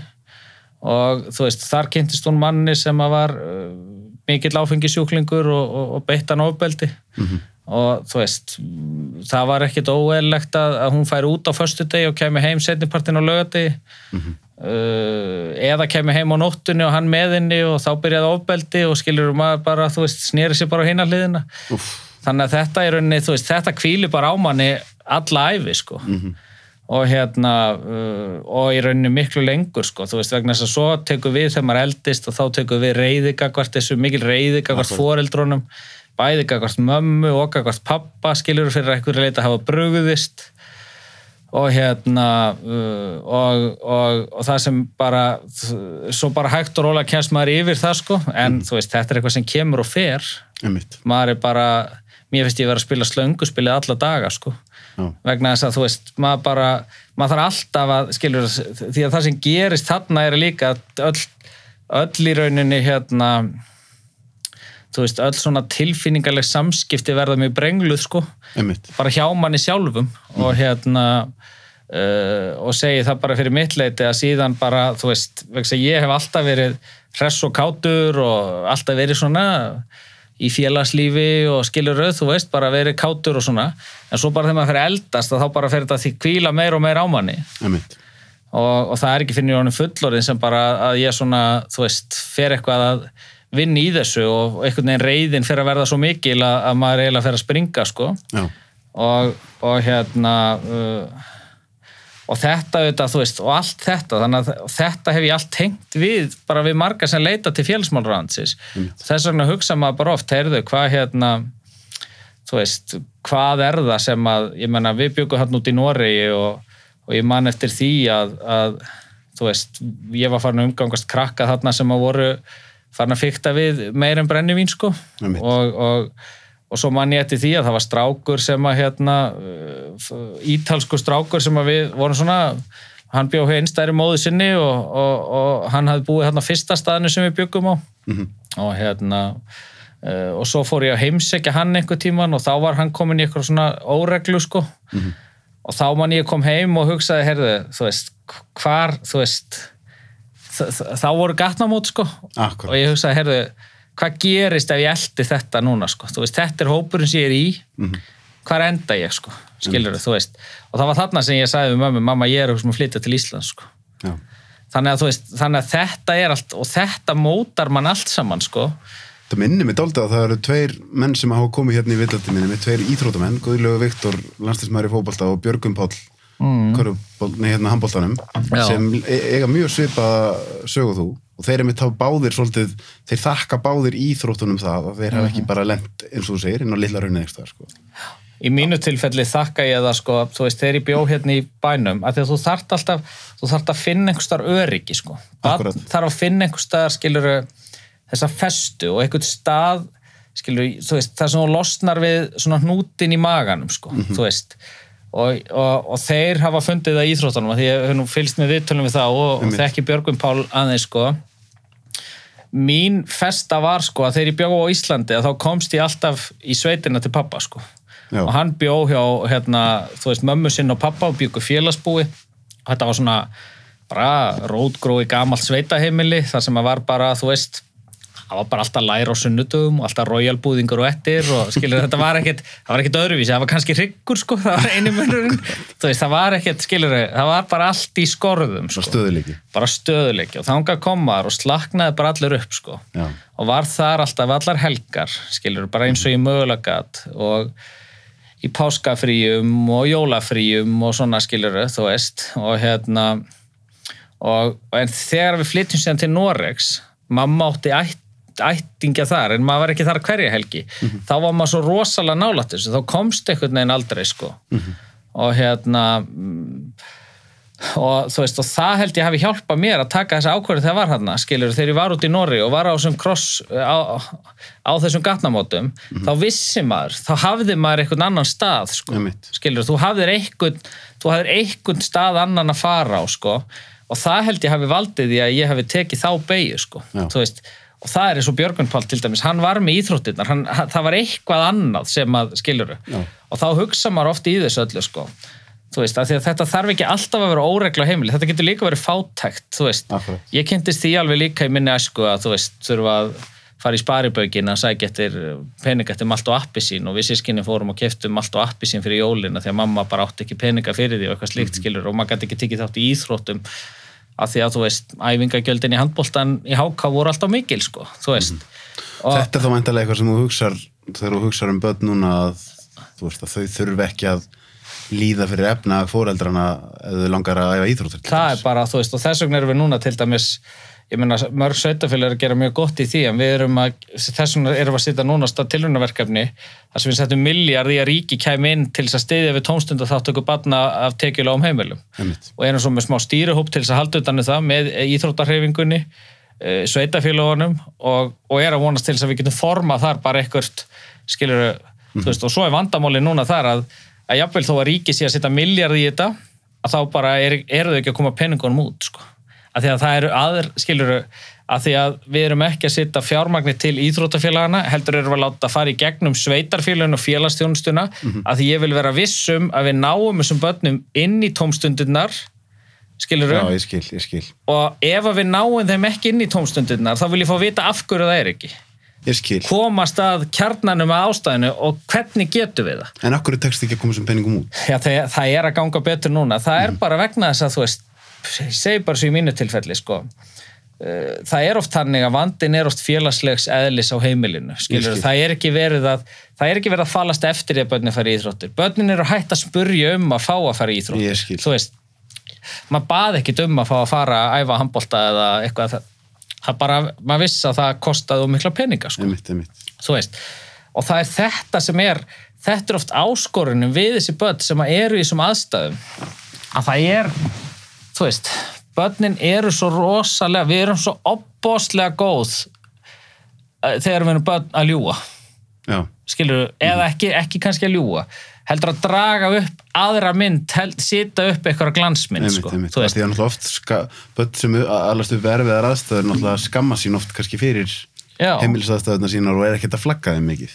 B: og þú veist, þar kynntist hún manni sem var uh, mikill áfengisjúklingur og, og, og beittan ofbeldi. Og þú veist það var ekkit óeðlegt að, að hún færi út á föstudegi og kemi heim setnipartin á lögadegi uh, eða kemi heim á nóttunni og hann með henni og þá byrjaði ofbeldi og skilur maður bara, þú veist, snýri sér bara á hinna hliðina.
A: Úff,
B: þannig að þetta er rauninni, þú veist, þetta kvíli bara á manni alla æfi, sko og hérna uh, og í rauninni miklu lengur, sko. Þú veist, vegna þess að svo tekur við þegar maður eldist og þá tekur við reyðigagvart þessu mikil reyðigagvart foreldrónum bæði gagvart mömmu og gagvart pappa skilur fyrir að einhverju leita hafa brugðist. Og hérna uh, og, og, og það sem bara svo bara hægt og rólega kemst maður yfir það sko. En þú veist, þetta er eitthvað sem kemur og fer.
A: Einmitt.
B: maður er bara, mér finnst ég vera að spila slönguspilið alla daga sko
A: Já.
B: vegna þess að þú veist, maður bara maður þarf alltaf að, skilur því að það sem gerist þarna er líka öll, öll í rauninni hérna þú veist, öll svona tilfinningarleg samskipti verða mjög brengluð sko
A: Einmitt.
B: bara hjá manni sjálfum og hérna uh, og segi það bara fyrir mitt leiti að síðan bara, þú veist, ég hef alltaf verið hress og kátur og alltaf verið svona í félagslífi og skilur rauð, þú veist, bara verið kátur og svona. En svo bara þegar maður fyrir eldast að þá bara fyrir þetta því kvíla meir og meir á manni. Og, og það er ekki fyrir honum fullorðin sem bara að ég svona, þú veist, fer eitthvað að vinna í þessu og einhvern veginn reyðin fyrir að verða svo mikil að, að maður eiginlega fer að springa, sko.
A: Já.
B: og, og hérna uh, og þetta auðvitað, þú veist, og allt þetta þannig að þetta hef ég allt tengt við bara við marga sem leita til félagsmálraðansis þess vegna hugsa maður bara oft heyrðu, hvað hérna þú veist, hvað er það sem að ég menna, við byggum hann út í Noregi og, og ég man eftir því að, að þú veist, ég var farin að umgangast krakka þarna sem að voru farin að fykta við meir en brennivín sko. Og, og, og svo man ég eftir því að það var strákur sem að hérna, uh, ítalsku strákur sem að við vorum svona hann bjóð einstæri móðu sinni og, og, og hann hafði búið hérna fyrsta staðinu sem við byggum á. Og hérna uh, og svo fór ég að heimsækja hann einhver tíman og þá var hann komin í eitthvað svona óreglu sko. Og þá man ég kom heim og hugsaði herðu, þú veist, hvar þú veist þá voru gatnamót sko.
A: Akkurat.
B: og ég hugsaði, herðu, hvað gerist ef ég eldi þetta núna sko, veist, þetta er hópurinn sem ég er í.
A: Mhm.
B: hvar enda ég sko, skilur þú veist. Og það var þarna sem ég sagði við mömmu, mamma ég er um að flytja til Íslands sko. Þannig að veist, þannig að þetta er allt og þetta mótar mann allt saman sko.
A: Það minnir mig dálítið að það eru tveir menn sem hafa komið hérna í villandi minni tveir íþrótamenn, Guðlögu Viktor, landslismæri fótbolta og Björgum Páll, mm. nei hérna handboltanum,
B: Já.
A: sem e- eiga mjög svipa sögu þú og þeir eru mitt hafa báðir svolítið, þeir þakka báðir íþróttunum það að þeir hafa ekki bara lent eins og þú segir inn á lilla raunin eitthvað sko.
B: í mínu tilfelli þakka ég það sko, þú veist, þegar ég bjó hérna í bænum að því að þú þarft alltaf, þú þarft að finna einhver starf öryggi sko
A: Akkúrat.
B: þarf að finna einhver staðar skilur þessa festu og einhvern stað skilur, þú veist, það sem þú losnar við svona hnútin í maganum sko, þú veist og, og, og þeir hafa fundið það í íþróttanum því hef nú fylgst með viðtölum við þá og, og þekki Björgvin Pál aðeins sko. Mín festa var sko að þegar ég bjó á Íslandi að þá komst ég alltaf í sveitina til pappa sko.
A: Já.
B: og hann bjó hjá hérna, þú veist, mömmu sinn og pappa og byggu félagsbúi. Og þetta var svona bara rótgrói gamalt sveitaheimili þar sem að var bara, þú veist það var bara alltaf læra á sunnudum og alltaf royalbúðingur og ettir og skilur þetta var ekkit, það var ekkit öðruvísi, það var kannski hryggur sko, það var einu munurinn þú veist, það var ekkit, skilur það var bara allt í skorðum sko
A: stöðuleiki.
B: bara stöðuleiki og þangað komaður og slaknaði bara allir upp sko
A: Já.
B: og var þar alltaf allar helgar skilur, bara eins og ég mögulega gat og í páskafríum og jólafríum og svona skilur þú veist og hérna og, en þegar við flytjum síðan til Noregs mamma átti ætt, ættingja þar en maður var ekki þar hverja helgi þá var maður svo rosalega nálætt þessu þá komst einhvern veginn aldrei sko. Og hérna mm, og þú veist og það held ég hafi hjálpað mér að taka þessa ákvörðu þegar var hann skilur þegar ég var út í Norri og var á þessum cross á, á þessum gatnamótum þá vissi maður, þá hafði maður einhvern annan stað sko, skilur þú hafðir einhvern, þú hafðir einhvern stað annan að fara á sko. Og það held ég hafi valdið því að ég hafi tekið þá beigju sko,
A: Já.
B: þú veist og það er eins og Björgun Pál til dæmis, hann var með íþróttirnar hann, hann, það var eitthvað annað sem að skiluru
A: Já.
B: og þá hugsa maður oft í þessu öllu sko. Þú veist, af því að þetta þarf ekki alltaf að vera óregla heimili, þetta getur líka verið fátækt þú veist,
A: Akkurat.
B: ég kynntist því alveg líka í minni æsku að þú veist, þurfa að fara í sparibaukina að sækja eftir peninga eftir malt og appi sín. Og við sískinni fórum og keftum malt og appi sín fyrir jólina því að mamma bara átti ekki peninga fyrir því og eitthvað slíkt skilur og maður gæti ekki tikið þátt í íþróttum af því að þú veist, æfingagjöldin í handbóltan í háká voru alltaf mikil sko, og,
A: Þetta er þá mæntalega eitthvað sem þú hugsar þegar þú hugsar um börn núna að, veist, að þau þurfi ekki að líða fyrir efna fóreldrana eða langar að æfa íþróttir til
B: það er bara, þú veist, og þess vegna erum við núna til dæmis, ég meina, mörg sveitafélag er að gera mjög gott í því, en við erum að þess vegna erum við að sitja núna stað tilhörnaverkefni þar sem við setjum miljard í að ríki kæmi inn til þess að styðja við tómstund og þáttöku barna af tekjulegum heimilum
A: Einmitt.
B: og erum svo með smá stýrihóp til þess að halda utan um það með íþróttarhefingunni sveitafélagunum og, og er að vonast til þess að við getum formað þar bara eitthvað skilur, þú veist, og svo er vandamáli núna þar að, að jafnvel þó að ríki sé að setja miljard í þetta að þá bara er, eru þau ekki að koma penningunum út sko. Að því að það eru aður skilur að því að við erum ekki að setja fjármagnir til íþróttafélagana heldur erum við að láta fara í gegnum sveitarfélagin og félagstjónustuna að því ég vil vera vissum að við náum þessum börnum inn í tómstundirnar skilur
A: Já, ég skil, ég skil,
B: og ef að við náum þeim ekki inn í tómstundirnar þá vil ég fá vita af hverju það er ekki. Komast að kjarnanum að ástæðinu og hvernig getum við það?
A: En akkur er tekst ekki að koma sem penningum út?
B: Já, það, það er að ganga betur núna. Það er bara vegna þess að þú veist, segi bara svo í mínu tilfelli, sko. Eh, Það er oft þannig að vandin er oft félagslegs eðlis á heimilinu. Það er ekki verið að, það er ekki verið að falast eftir að börnin fara í íþróttir. Börnin eru hægt að spurja um að fá að fara í íþróttir. Þú veist, maður baði ekkit um að fá að fara að æfa handbolta eða eitthvað. Það, bara, maður vissi að það kostaði mikla peninga, sko
A: Einmitt, einmitt
B: þú veist, og það er þetta sem er þetta er oft áskorunum við þessi börn sem að eru í þessum aðstæðum að það er þú veist, börnin eru svo rosalega, við erum svo opbóslega góð eh, þegar við erum börn að ljúga.
A: Já,
B: skilur, eða ekki, ekki kannski að ljúga. Heldur að draga upp aðra mynd, sita upp eitthvað glansmynd,
A: einmitt,
B: sko,
A: einmitt.
B: þú veist.
A: að náttúrulega oft börn sem alast upp erfiðar aðstæður náttúrulega skamma sín oft kannski fyrir
B: Já.
A: heimilisaðstæðuna sínar og er ekkert að flagga þeim mikið.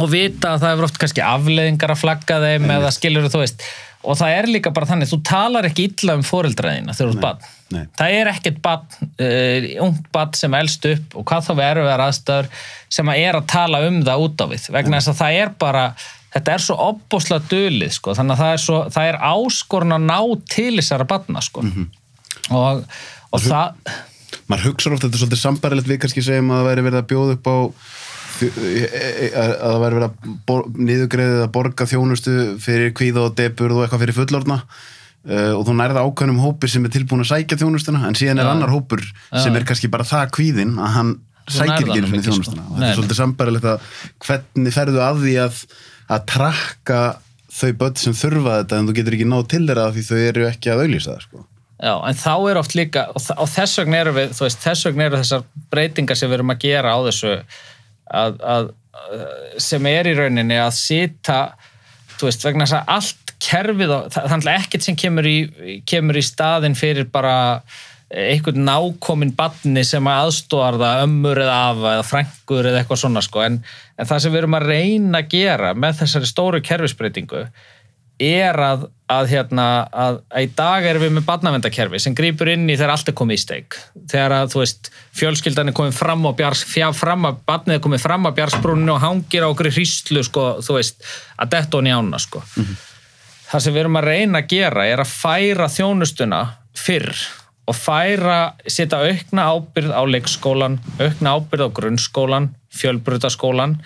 B: Og vita að það hefur oft kannski afleðingar að flagga þeim eða skilur þú veist og það er líka bara þannig, þú talar ekki illa um fóreldraðina þegar þú ert barn
A: nei.
B: það er ekkert barn, uh, ungt barn sem elst upp og hvað þá erum við aðstöður sem að er að tala um það út á við vegna þess að það er bara þetta er svo opbóslega dölið sko. þannig að það er, svo, það er áskorun að ná til þessara barna sko. og, og það
A: maður hugsa ofta þetta er svolítið sambarilegt við kannski segjum að það væri verið að bjóða upp á að að það væri verið að niðurgreiðið að borga þjónustu fyrir kvíða og deburð og eitthvað fyrir fullorna uh, og þú nærða ákveðnum hópi sem er tilbúin að sækja þjónustuna en síðan er
B: Já.
A: annar hópur sem er kannski bara það kvíðin að hann
B: Þú
A: sækir ekki sinni
B: ekki, sko.
A: þjónustuna og þetta er svolítið sambarilegt að hvernig ferðu að því að að trakka þau börn sem þurfa þetta en þú getur ekki náð til þeirra því þau eru ekki að auðlýsa það sko.
B: Já, en þá er oft líka, og, og þess vegna eru við, þú veist, þess vegna eru þessar breytingar sem við erum að gera á þessu að, að, að sem er í rauninni að sita, veist, vegna þess að allt kerfið, það er ekkert sem kemur í, kemur í staðin fyrir bara einhvern nákomin badni sem að aðstóðar það ömmur eða afa eða frængur eða eitthvað svona sko. En, en það sem við erum að reyna að gera með þessari stóru kerfisbreytingu er að, að, hérna, að, að í dag erum við með barnavendakerfi sem grýpur inn í þegar allt er komið í steik þegar að þú veist fjölskyldan er komið fram á bjars, fjá, fram að barnið er komið fram á bjarsbrúninu og hangir á okkur hríslu sko, þú veist, að detta honi ána sko. það sem við erum að reyna að gera er að færa þjónustuna fyrr og færa, setja aukna ábyrð á leikskólan, aukna ábyrð á grunnskólan, fjölbrutaskólan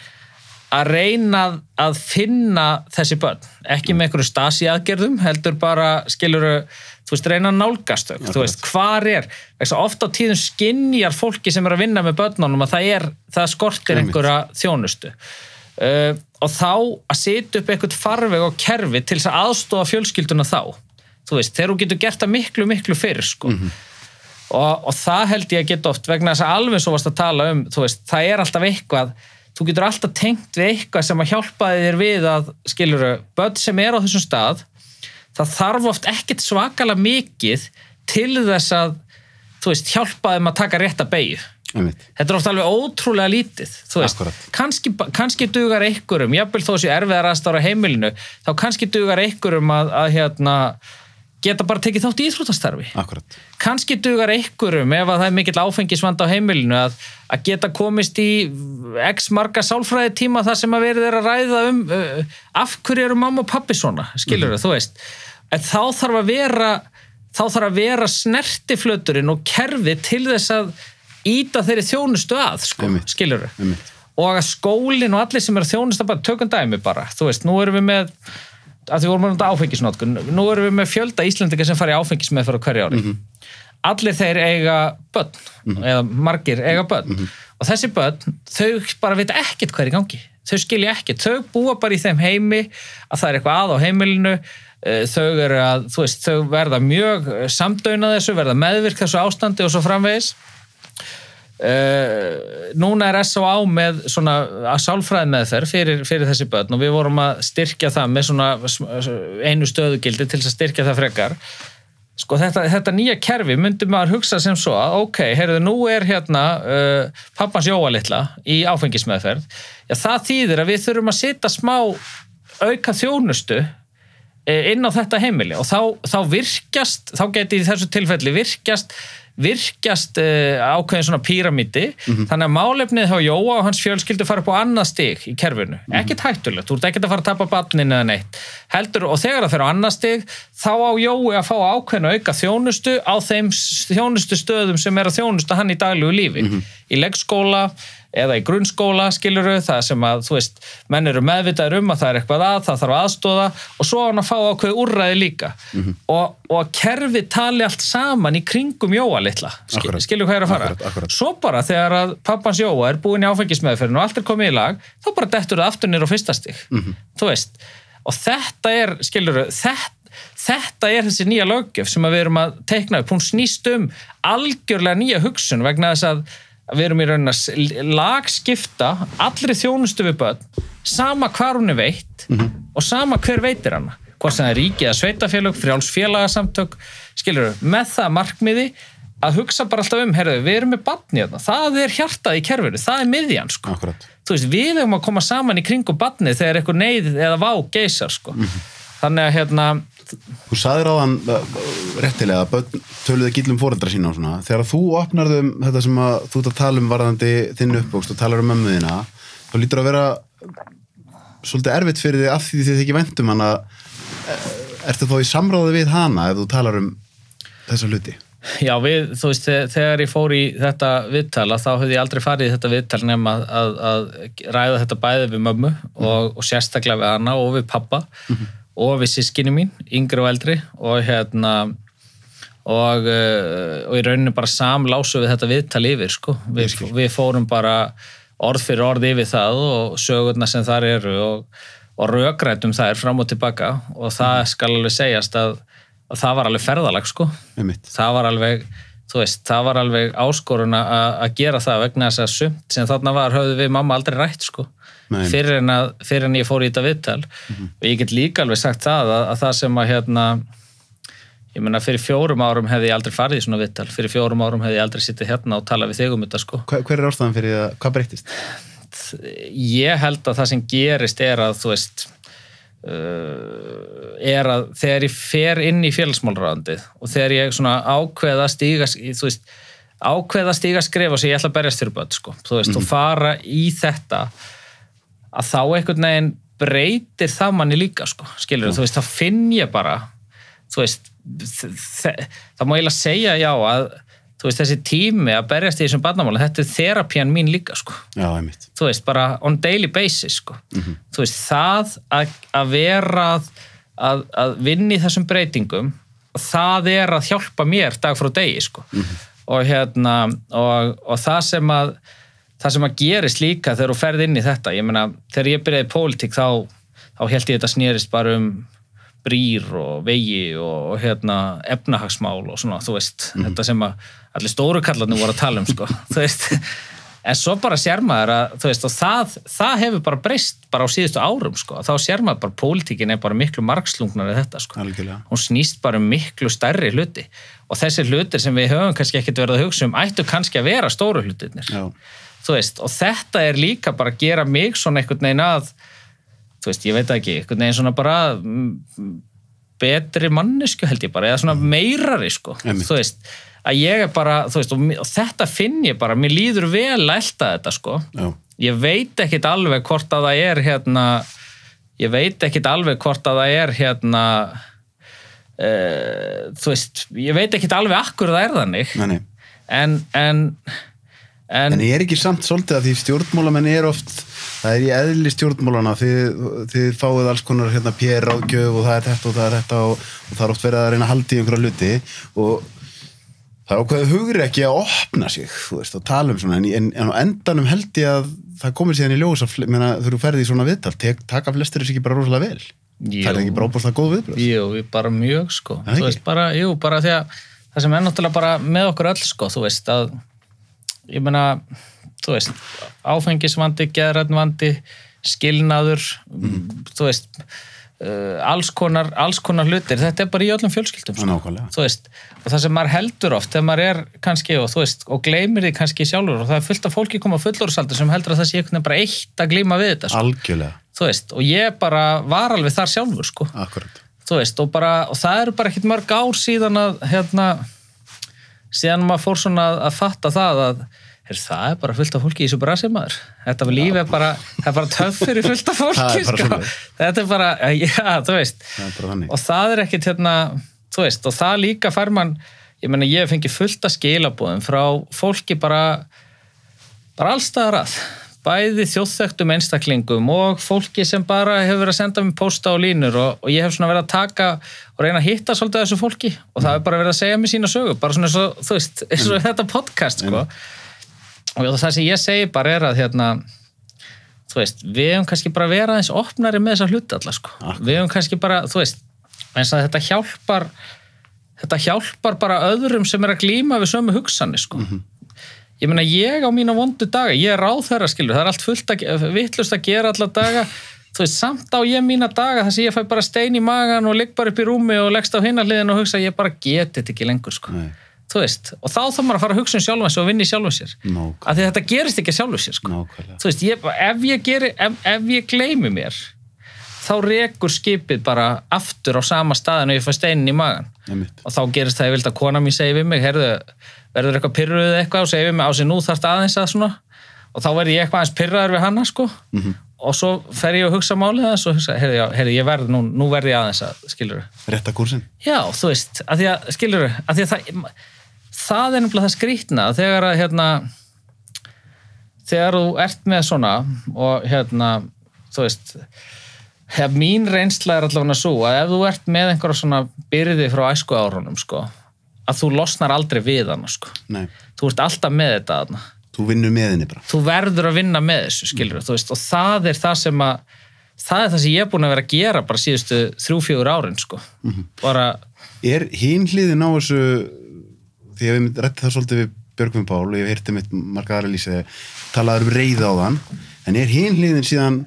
B: að reyna að finna þessi börn, ekki með einhverju stasi aðgerðum, heldur bara skiluru, þú veist, reyna að nálgast þau, þú veist, hvar er? Vegna oft á tíðum skinjar fólki sem er að vinna með börnunum að það er, það skortir einhverja þjónustu. Uh, og þá að setja upp eitthvað farveg og kerfi til þess að aðstofa fjölskylduna þá. Þú veist, þegar þú getur gert það miklu, miklu fyrir sko. og, og það held ég að geta oft vegna þess að alveg svo varst að tala um þú veist, það er alltaf eitthvað þú getur alltaf tengt við eitthvað sem að hjálpaði þér við að, skiluru, börn sem er á þessum stað það þarf oft ekkert svakalega mikið til þess að þú veist, hjálpa þeim að taka rétta beigju
A: Einmitt.
B: Þetta er oft alveg ótrúlega lítið, þú veist, kannski, kannski dugar einhverjum, jafnvel þó þessi erfiðar aðstára heimilinu, þá kannski dugar einhverjum að, að hérna, geta bara tekið þátt í íþróttastarfi.
A: Akkurat.
B: Kannski dugar einhverjum ef að það er mikill áfengisvand á heimilinu að, að geta komist í x marga sálfræði tíma þar sem að verið er að ræða um uh, af hverju eru mamma og pappi svona skilur þú veist. En þá þarf að vera þá þarf að vera snertiflöturinn og kerfi til þess að íta þeirri þjónustu að sko, skilur og að skólinn og allir sem eru að þjónusta bara tökum dæmi bara, þú veist, nú erum við með að því vorum við náttúrulega áfengisnótkun nú erum við með fjölda Íslendinga sem fara í áfengismeðferð á hverju ári. Allir þeir eiga börn eða margir eiga börn. Og þessi börn, þau bara vita ekkert er í gangi, þau skilja ekkert. Þau búa bara í þeim heimi að það er eitthvað að á heimilinu. Eh, þau eru að, þú veist, þau verða mjög samdöina þessu, verða meðvirk þessu ástandi og svo framvegis Uh, núna er S.O.A. með svona að sálfræði meðferð fyrir, fyrir þessi börn og við vorum að styrkja það með svona einu stöðugildi til að styrkja það frekar sko þetta, þetta nýja kerfi myndi maður hugsa sem svo að ok, heyrðu nú er hérna uh, pappans Jóa litla í áfengismeðferð já það þýðir að við þurfum að setja smá auka þjónustu eh, inn á þetta heimili og þá, þá virkjast, þá geti í þessu tilfelli virkjast virkjast uh, ákveðin svona píramíti þannig að málefnið hjá Jóa og hans fjölskyldu fara upp á annað stig í kerfinu. Ekkert hættulegt, þú ert ekkert að fara að tapa batnin eða neitt, heldur og þegar það fer á annað stig, þá á Jói að fá ákveðin auka þjónustu á þeim þjónustu stöðum sem er að þjónusta hann í daglegu lífi, í leggskóla eða í grunnskóla skiluru, það sem að, þú veist, menn eru meðvitaður um að það er eitthvað að, það þarf að aðstóða og svo á hann að fá ákveð úrræði líka. Og, og að kerfi tali allt saman í kringum Jóa litla skil,
A: Akkurat.
B: skilur hvað er að fara?
A: Akkurat, akkurat.
B: svo bara þegar að pappans Jóa er búin í áfengismeðferðin og allt er komið í lag þá bara dettur það aftur nýr á fyrsta stig. Þú veist, og þetta er skilur, þetta Þetta er þessi nýja löggjöf sem við erum að teikna upp, hún snýst um algjörlega nýja hugsun vegna þess að við erum í raunin að lagskipta allri þjónustu við börn sama hvar hún er veitt og sama hver veitir hana. Hvort sem það er ríki eða sveitafélög, frjáls félagasamtök skilur með það markmiði að hugsa bara alltaf um, herðu, við erum með barni hérna, það er hjartað í kerfinu, það er miðjan sko.
A: Akkurat
B: þú veist, við hefum að koma saman í kringum barni þegar eitthvað neyð eða vá geysar sko. þannig að hérna
A: Þú saðir á hann réttilega að töluðu gillum fóreldra sína og svona. Þegar þú opnar þau þetta sem að þú ert að tala um varðandi þinn uppvókst og talar um mömmu þína, þá lítur að vera svolítið erfitt fyrir þig af því þið ekki vendum hana. Ertu þá í samráði við hana ef þú talar um þessa hluti?
B: Já, við, þú veist, þe- þegar ég fór í þetta viðtala, þá hefði ég aldrei farið í þetta viðtal nema að, að, að ræða þetta bæði við mömmu og, og sérstaklega við hana og við pappa og við sískinni mín, yngri og eldri og hérna og, uh, og í rauninu bara samlásu við þetta viðtal yfir, sko. Við, við fórum bara orð fyrir orð yfir það og sögurna sem þar eru og, og rökrætum þær fram og tilbaka. Og það skal alveg segjast að, að það var alveg ferðalag, sko. Það var alveg veist, það var alveg áskorun að gera það vegna þess að sumt sem þarna var höfðu við mamma aldrei rætt sko. Fyrir en, að, fyrir en ég fór í þetta viðtal. Og ég get líka alveg sagt það að, að það sem að hérna ég meina fyrir fjórum árum hefði ég aldrei farið í svona viðtal. Fyrir fjórum árum hefði ég aldrei sittið hérna og talað við þig um þetta sko.
A: Hver, hver er ástæðan fyrir það? Hvað breyttist?
B: ég held að það sem gerist er að þú veist uh, er að þegar ég fer inn í félagsmálraðandið og þegar ég svona ákveða stíga þú veist, ákveða stíga skref og sem ég ætla að berjast fyrir börn sko, þú veist, og fara í þetta að þá einhvern veginn breytir það manni líka sko, skilur þú veist, þá finn ég bara þú veist þ- þ- það má eiginlega segja já að þú veist, þessi tími að berjast í þessum barnamála, þetta er þerapían mín líka sko
A: Já, einmitt.
B: þú veist, bara on daily basis sko. þú veist, það að, að vera að, að, í þessum breytingum það er að hjálpa mér dag frá degi sko. og hérna og, og það sem að það sem að gerist líka þegar þú ferð inn í þetta ég meina, þegar ég byrjaði í pólitík þá, þá held ég þetta snerist bara um brýr og vegi og, hérna efnahagsmál og svona, þú veist, þetta sem að allir stóru kallarnir voru að tala um sko, þú veist. En svo bara sér maður að, þú veist, og það, það hefur bara breyst bara á síðustu árum sko, þá sér maður bara pólitíkin er bara miklu margslungnar þetta sko,
A: Algjörlega.
B: hún snýst bara um miklu stærri hluti. Og þessi hlutir sem við höfum kannski ekkert verið að hugsa um ættu kannski að vera stóru hlutirnir.
A: Já.
B: Þú veist, og þetta er líka bara að gera mig svona einhvern veginn að þú veist, ég veit ekki, einhvern veginn svona bara mm, betri mannesku held ég bara, eða svona meirari sko,
A: Einmitt.
B: þú veist að ég er bara, þú veist, og, og þetta finn ég bara, mér líður vel að elta þetta sko
A: Já.
B: ég veit ekkit alveg hvort að það er hérna ég veit ekkit alveg hvort að það er hérna uh, þú veist, ég veit ekkit alveg akkur það er þannig
A: Nei, nei.
B: en en, en,
A: En ég er ekki samt svolítið að því stjórnmálamenn er oft, það er í eðli stjórnmálana, þið, þið fáið alls konar hérna PR ágjöf og það er þetta og það er þetta og, og það er oft verið að reyna að halda í einhverja hluti og það er ákveðið hugri ekki að opna sig, þú veist, og tala um svona, en, en, en á endanum held ég að það komir síðan í ljós að, meina, þú eru ferðið í svona viðtal, tek, taka flestir þess ekki bara rosalega vel.
B: Jú.
A: Það er ekki bara óbúrslega góð viðbröð.
B: jú, ég bara mjög sko
A: það
B: þú veist, bara, jú, bara ég meina, þú veist áfengisvandi, geðrætnvandi skilnaður þú veist uh, alls, konar, alls konar hlutir, þetta er bara í öllum fjölskyldum sko. Þú veist, og það sem maður heldur oft þegar maður er kannski, og veist, og gleymir því kannski sjálfur, og það er fullt af fólki koma fullorðsaldur sem heldur að það sé veginn bara eitt að glíma við þetta, sko. Veist, og ég bara var alveg þar sjálfur, sko, veist, og bara, og það eru bara ekkit mörg ár síðan að, hérna síðan maður fór svona að, að fatta það að það er bara fullt af fólki í þessu brasi maður. Þetta var lífið bara, það er bara töff fyrir fullt af fólki
A: er
B: sko. þetta er bara, já, þú veist.
A: Það er
B: og það er ekkit hérna þú veist, og það líka fær mann ég meina ég hef fengið fullt af skilabóðum frá fólki bara bara allstaðar að. Bæði þjóðþektum einstaklingum og fólki sem bara hefur verið að senda mér posta og línur og, og ég hef svona verið að taka og reyna að hitta svolítið þessu fólki og það er bara verið að segja mér sína sögu bara svona og, þú veist, eins og þetta podcast sko. Og það sem ég segi bara er að hérna þú veist, við hefum kannski bara verið aðeins opnari með þessa hluti alla sko. við hefum kannski bara, þú veist eins að þetta hjálpar þetta hjálpar bara öðrum sem er að glíma við sömu hugsanir sko. ég meina ég á mína vondu daga ég er ráð þeirra skilur, það er allt fullt að, vittlust að gera alla daga þú veist, samt á ég mína daga þess að ég fæ bara stein í magan og ligg bara upp í rúmi og leggst á hinna hliðin og hugsa ég bara geti þetta ekki lengur sko.
A: Nei.
B: Þú veist, og þá þá maður að fara að hugsa um sjálfan sig og vinna í sjálfum sér. Af því þetta gerist ekki sjálfum sér sko. Þú veist, ég, ef ég geri ef, ef ég gleymi mér þá rekur skipið bara aftur á sama staðin og ég fæ steinin í magan
A: Einmitt.
B: og þá gerist það ég vilt að kona mín segi við mig heyrðu, verður eitthvað pyrruð eitthvað? Og segi við mig á sig nú þarft aðeins að svona. Og þá verður ég eitthvað aðeins pyrraður við hana sko. Og svo fer ég að hugsa málið aðeins og hugsa, heyrðu, já, heyrðu, ég verð nú, nú verð ég aðeins að, skilur
A: Rétta kúrsinn.
B: Já, þú veist, að því að, skilur að því að það, það er nefnilega það skrýtna að þegar að, hérna, þegar þú ert með svona og, hérna, þú veist, hef mín reynsla er allavega svo að ef þú ert með einhverja svona byrði frá æsku árunum, sko, að þú losnar aldrei við hana, sko. Þú ert alltaf með þetta þarna.
A: Þú vinnur með henni bara.
B: Þú verður að vinna með þessu, skilur þú veist, og það er það sem að, það er það sem ég er búin að vera að gera bara síðustu þrjú-fjögur árin, sko. Bara,
A: Er hinn hliðin á þessu, því að við rætti það svolítið við Björgvin Pál og ég hef hirtið mitt marga aðra lýsið, talaður um reyð á þann, en er hinn hliðin síðan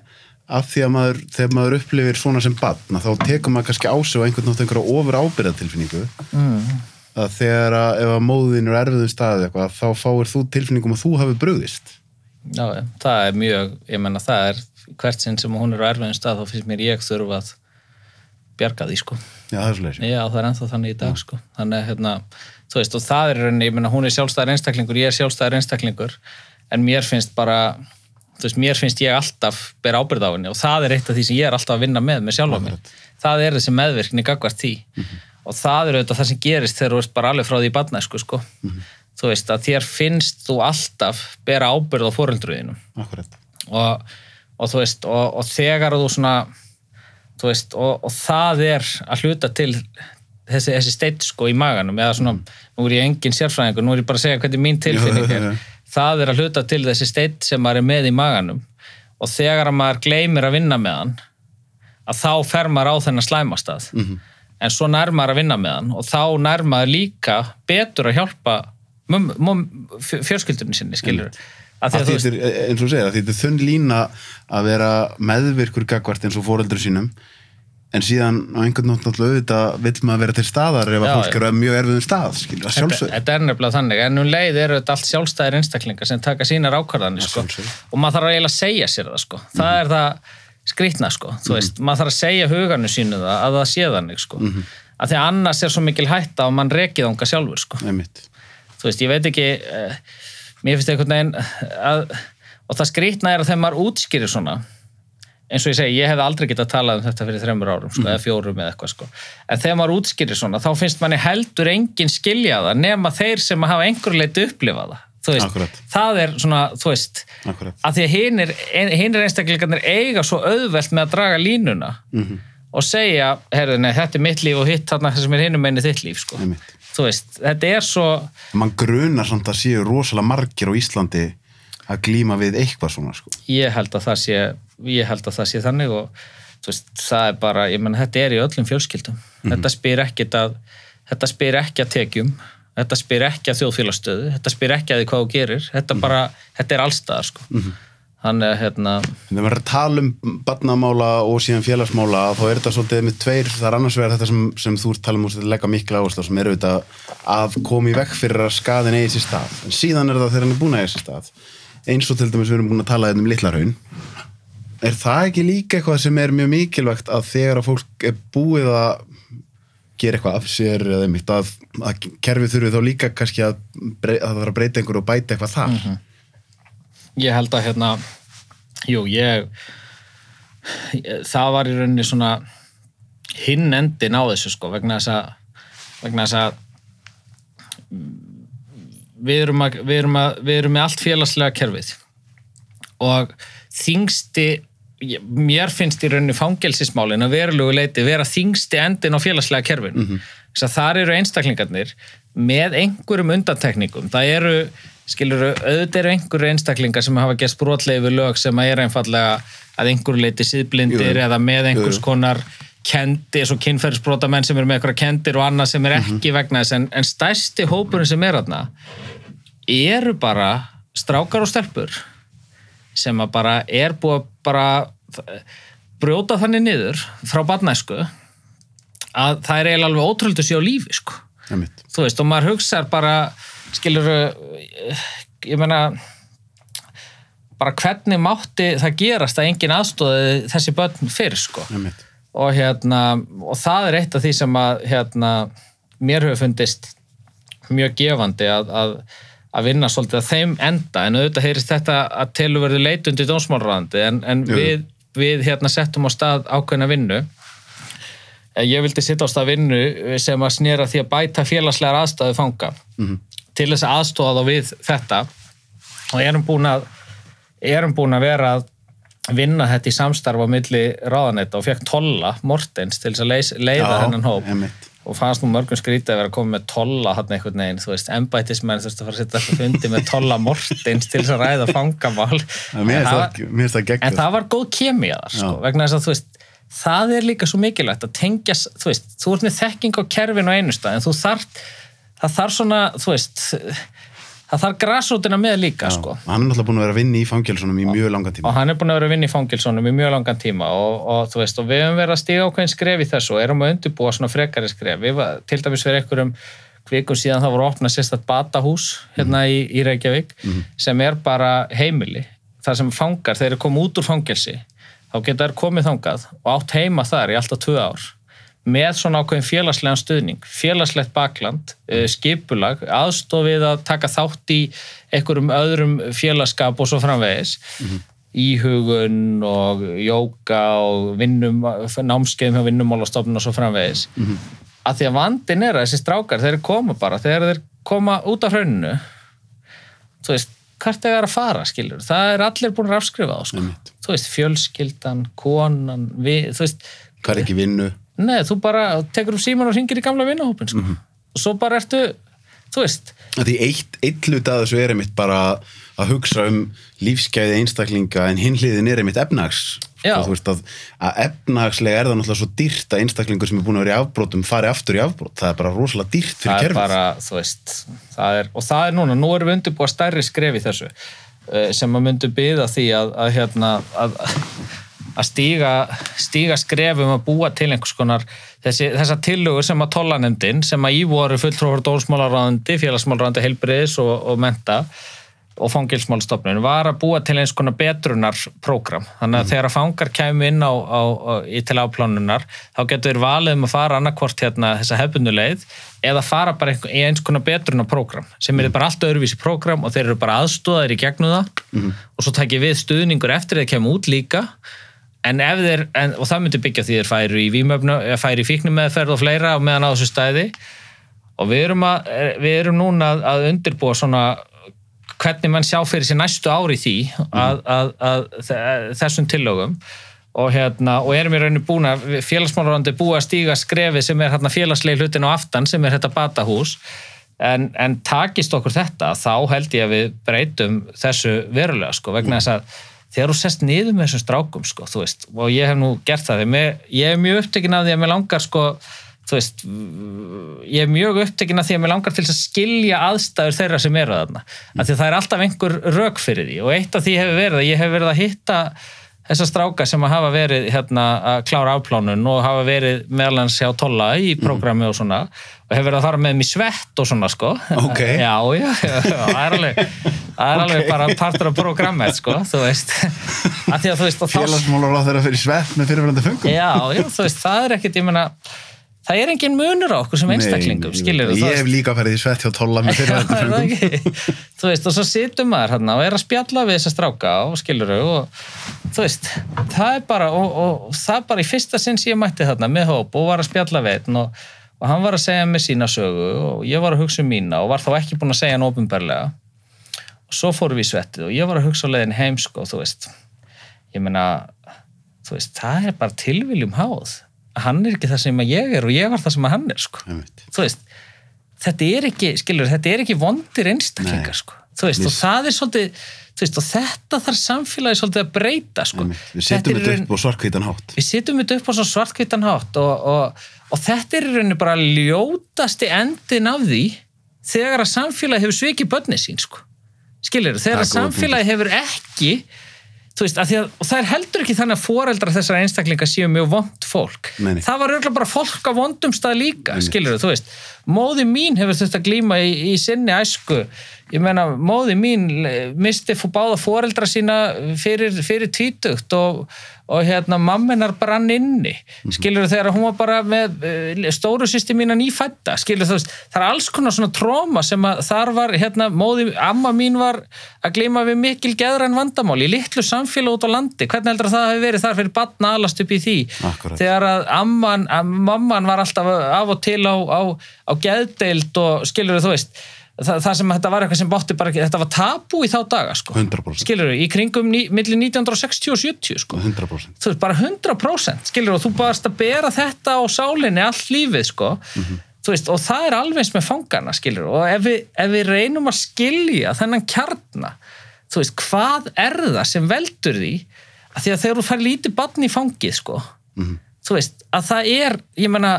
A: af því að maður, þegar maður upplifir svona sem badna, þá tekur maður kannski á sig á einhvern nátt einhverja ofur ábyrðatilfinningu mm. að þegar að ef að móðin er erfiðum staðið eitthvað, þá fáir þú tilfinningum að þú hafi brugðist.
B: Já, já, það er mjög, ég menna það er hvert sinn sem hún er á erfiðum stað þá finnst mér ég þurfa að bjarga því sko.
A: Já, það er svolítið.
B: Já, það er ennþá þannig í dag sko. Þannig hérna, þú veist, og það er rauninni, ég menna hún er sjálfstæðar einstaklingur, ég er sjálfstæðar einstaklingur en mér finnst bara þú veist, mér finnst ég alltaf bera ábyrð á henni og það er eitt af því sem ég er alltaf að vinna með með sjálfa mig. Það er þessi meðvirkni gagvart því og það er auðvitað það sem gerist þegar þú ert bara alveg frá því í badnæsku sko. Þú veist, að þér finnst þú alltaf bera ábyrð á foreldruðinum
A: Akkurat.
B: og, og þú veist og, og þegar þú svona veist og, og það er að hluta til þessi, þessi steitt sko í maganum eða svona, nú er ég engin sérfræðingur nú er ég bara að segja hvernig mín tilfinning er. það er að hluta til þessi steitt sem maður er með í maganum. Og þegar að maður gleymir að vinna með hann að þá fer maður á þennan slæmastað
A: Mhm.
B: -hmm. en svo nær maður að vinna með hann og þá nær maður líka betur að hjálpa fjörskildunni sinni að því
A: að
B: að
A: þetta er, eins og því þetta er þunn lína að vera meðvirkur gagvart eins og fóreldur sínum. En síðan á einhvern nátt náttúrulega auðvitað vill maður vera til staðar ef að
B: Já,
A: fólk eru að mjög erfiðum stað skilur, að
B: Þetta,
A: sjálfsög
B: þetta er nefnilega þannig, en um leið eru þetta allt sjálfstæðir einstaklingar sem taka sínar ákvarðanir sko. og maður þarf að eiginlega segja sér það sko. það er það, skrýtna sko, þú veist, maður þarf að segja huganu sínu það að það sé þannig sko.
A: Mhm.
B: að því annars er svo mikil hætta og mann rekið ánga sjálfur sko. Ég veit ekki uh, mér finnst einhvern veginn að, og það skrýtna er að þegar maður útskýrir svona eins og ég segi, ég hef aldrei getað talað um þetta fyrir þreymur árum, sko, eða fjórum eða eitthvað sko. en þegar maður útskýrir svona, þá finnst manni heldur enginn skilja það nema þeir sem hafa einhverju leiti upplifa það þú veist, það er svona, þú veist
A: Akkurat.
B: að því að hinir, hinir einstaklingarnir eiga svo auðvelt með að draga línuna
A: Mhm.
B: og segja, herðu, nei, þetta er mitt líf og hitt þarna sem er hinum meini þitt líf sko.
A: Einmitt.
B: Þú veist, þetta er svo
A: Man grunar samt að séu rosalega margir á Íslandi að glíma við eitthvað svona sko.
B: ég held að það sé ég held að það sé þannig og þú veist, það er bara, ég menn þetta er í öllum fjölskyldum. Þetta spyr ekki að þetta spyr ekki að tekjum þetta spyr ekki að þjóðfélagstöðu þetta spyr ekki að því hvað þú gerir þetta bara, þetta er allstaðar sko þannig að hérna,
A: þegar maður að tala um barnamála og síðan félagsmála þá er þetta svolítið með tveir, það er annars vegar þetta sem, sem þú tala um og þetta leggja mikla áherslu sem er auðvitað að koma í vekk fyrir að skaðin eigi sér stað. En síðan er það þegar hann er búin að eigi sér stað. Eins og til dæmis við erum búin að tala hérna um litlarhaun. Er það ekki líka eitthvað sem er mjög mikilvægt að þegar að fólk er búið að gera eitthvað af sér eða einmitt að, að kerfið þurfi þá líka kannski að, brey, að
B: ég held að hérna jú, ég það var í rauninni svona hinn endin á þessu sko vegna þess að vegna þess að við erum, að, við, erum að, við erum með allt félagslega kerfið. Og þingsti mér finnst í rauninni fangelsismálin að verulegu leiti vera þingsti endin á félagslega kerfin mm -hmm. þar eru einstaklingarnir með einhverjum undantekningum. Það eru, skilur auðvitað eru einhverju einstaklingar sem hafa gert brotleifu lög sem að eru einfallega að einhverju leiti síðblindir
A: Jú.
B: eða með einhvers
A: Jú.
B: konar kendi, eins og kynferðisbrotamenn sem eru með einhverja kendir og annað sem er ekki vegna þess en, en stærsti hópurinn sem er þarna eru bara strákar og stelpur sem að bara er búið að bara brjóta þannig niður frá barnæsku að það er eiginlega alveg ótrúldið sér á lífi sko. Þú veist, og maður hugsar bara skilur ég meina bara hvernig mátti það gerast að engin aðstóði þessi börn fyrir sko? Og hérna og það er eitt af því sem að hérna, mér hefur fundist mjög gefandi að, að, að vinna svolítið að þeim enda. En auðvitað heyrist þetta að telu verður leitundi dómsmálrandi en, en við, við hérna settum á stað ákveðna vinnu. Ég vildi sitta á stað vinnu sem að snera því að bæta félagslegar aðstæðu fanga.
A: Mhm.
B: Til þess að aðstóða þá við þetta. Og erum búin að erum búin að vera að vinna þetta í samstarf á milli ráðanetta og fekk Tolla Mortens til þess að leys, leiða
A: Já,
B: þennan hóp.
A: einmitt.
B: og fannst nú mörgum skrítið að vera að koma með Tolla hann einhvern veginn, þú veist, embætismenn þurftu að fara að setja þetta fundi með Tolla Mortens til þess að ræða fangamál En
A: finnst
B: það
A: það,
B: en það var góð kemja þar sko, vegna þess að þú veist það er líka svo mikilvægt að tengja þú veist, þú ert með þekking á kerfin á einu stað en þú þarf það þarf svona, þú veist það þarf grasrótina með líka sko.
A: Hann er náttúrulega búin að vera að vinna í fangilsunum í mjög langan tíma.
B: og hann er búin að vera að vinna í fangilsónum í mjög langan tíma og, og þú veist, og við höfum verið að stiga ákveðin skref í þessu og erum að undirbúa svona frekari skref. Við til dæmis fyrir einhverjum kvikum síðan það voru opnað sérstætt batahús hérna í, í Reykjavík sem er bara heimili. Þar sem fangar, þeir eru komið út úr fangelsi þá geta þær komið þangað og átt heima þar í alltaf tvö ár með svona ákveðin félagslegan stuðning félagslegt bakland, mm. skipulag aðstofið að taka þátt í einhverjum öðrum félagskap og svo framvegis íhugun og jóka og vinnum, námskeiðum hjá vinnumálastofnun og svo framvegis mm. að því að vandin er að þessi strákar þeir koma bara, þegar þeir koma út af hrauninu þú veist, hvert er það að fara skilur, það er allir búin að afskrifa þá sko.
A: Einmitt.
B: þú veist, fjölskyldan, konan við, þú veist,
A: Hvað er ekki vinnu?
B: Nei, þú bara tekur upp síman og ringir í gamla vinnahópin sko. og svo bara ertu þú veist,
A: Að Því eitt, eitt hlut að þessu er einmitt bara að hugsa um lífsgæði einstaklinga en hinn hliðin er einmitt efnags. Þú veist að, að efnagslega er það náttúrulega svo dýrt að einstaklingur sem er búin að vera í afbrotum fari aftur í afbrot. Það er bara rosalega dýrt fyrir
B: það er
A: kerfið.
B: bara þú veist, það er, og það er núna nú erum við undirbúa stærri skref í þessu eh, sem að myndu byða því að, að hérna að, að stíga, stíga skrefum að búa til einhvers konar þessi, þessa tillögur sem að tollanemdin sem að í voru fulltrófur dómsmálaráðandi, félagsmálaráðandi, heilbriðis og, og menta og fangilsmálstofnun var að búa til eins konar betrunarprogram þannig að þegar að fangar kemur inn á, á, á, til áplánunar þá getur þeir valið um að fara annarkvort hérna þessa hefbunuleið eða fara bara í eins konar betrunarprogram sem er bara allt öðruvísi program og þeir eru bara aðstóðar í gegnum það. Og svo takir við stuðningur eftir þeir kemur út líka en ef þeir, en, og það myndi byggja því þeir færi í vímöfnu, eða færi í fíknum meðferð og fleira og meðan á þessu stæði. Og við erum, að, við erum núna að, að undirbúa svona hvernig mann sjá fyrir sér næstu ári því að, að, að, þessum tillögum. Og, hérna, og erum í rauninu búin að félagsmálurandi búið að stíga skrefið sem er hérna, félagsleg hlutin á aftan sem er þetta batahús. En, en takist okkur þetta þá held ég að við breytum þessu verulega sko, vegna þess að þegar þú sest niður með þessum strákum sko, þú veist, og ég hef nú gert það mér, ég er mjög upptekinn af því að mér langar sko, þú veist ég er mjög upptekinn af því að mér langar til að skilja aðstæður þeirra sem eru þarna. Af því að það er alltaf einhver rök fyrir því og eitt af því hefur verið að ég hef verið að hitta þessar stráka sem að hafa verið hérna að klára afplánun og hafa verið meðalans hjá Tolla í prógrami og svona og hefur verið að fara með mér svett og svona sko.
A: Ok.
B: já, já, já, já, það er alveg það er alveg bara partur af programmet sko, þú veist. Að því að þú veist og þá
A: Félagsmálar á þeirra fyrir svett með fyrirverandi fungum.
B: já, já, þú veist, það er ekkert, ég meina það er engin munur á okkur sem einstaklingum skilur
A: Ég hef líka ferið í svett hjá Tolla með fyrirverandi fungum.
B: þú veist, og svo situr maður hérna og er að spjalla við þessa stráka og skilur og þú veist, það er bara og, og það er bara í fyrsta sinn sem ég mætti þarna með hóp og var að spjalla við einn og, og hann var að segja mér sína sögu og ég var að hugsa um mína og var þá ekki búin að segja hann ofinbarlega og svo fórum við í svettið og ég var að hugsa á leiðin heim sko, þú veist ég meina, þú veist, það er bara tilviljum háð hann er ekki það sem ég er og ég var það sem hann er sko þú veist, þetta er ekki skilur, þetta er ekki vondir einstaklingar
A: Nei.
B: sko. þú veist,
A: Við-
B: og það er svolítið veist, og þetta þarf samfélagi svolítið að breyta sko.
A: Einmitt. Við
B: í
A: þetta upp á svarkvítan hátt.
B: við setjum þetta upp á svartkvítan hátt og, og, og þetta er í rauninni bara ljótasti endin af því þegar að samfélagi hefur svikið börni sín sko. Skilur, þegar samfélagi hefur ekki þú veist, að að, og það er heldur ekki þannig að foreldrar þessara einstaklinga séu mjög vond fólk.
A: Nei.
B: það var auðvitað bara fólk á vondum stað líka skilur þú veist, móði mín hefur að glíma í, í sinni æsku. Ég meina, móði mín misti fór báða foreldra sína fyrir, fyrir tvítugt og, og hérna mammenar brann inni. Skilur þegar hún var bara með eh, stóru sýsti mína nýfætta skilur þú veist, það er alls konar svona tróma sem að þar var, hérna, móði amma mín var að glíma við mikil geðræn vandamál í litlu samfélag út á landi. Hvernig heldur það hafi verið þar fyrir batna alast upp í því?
A: Akkúrat.
B: þegar að, amman, að mamman var alltaf af og til á, á, á geðdeild og skilur þú veist það, það sem þetta var eitthvað sem bátti bara þetta var tabú í þá daga sko.
A: 100%.
B: skilur í kringum ní, milli 1960 og 70 sko.
A: 100%.
B: þú veist, bara 100% skilur og þú baðast að bera þetta á sálinni allt lífið sko. Þú veist, og það er alveg eins með fangana skilur og ef við, ef við reynum að skilja þennan kjarna þú veist, hvað er það sem veldur því að því að þegar þú fær lítið barn í fangið sko þú veist, að það er, ég menna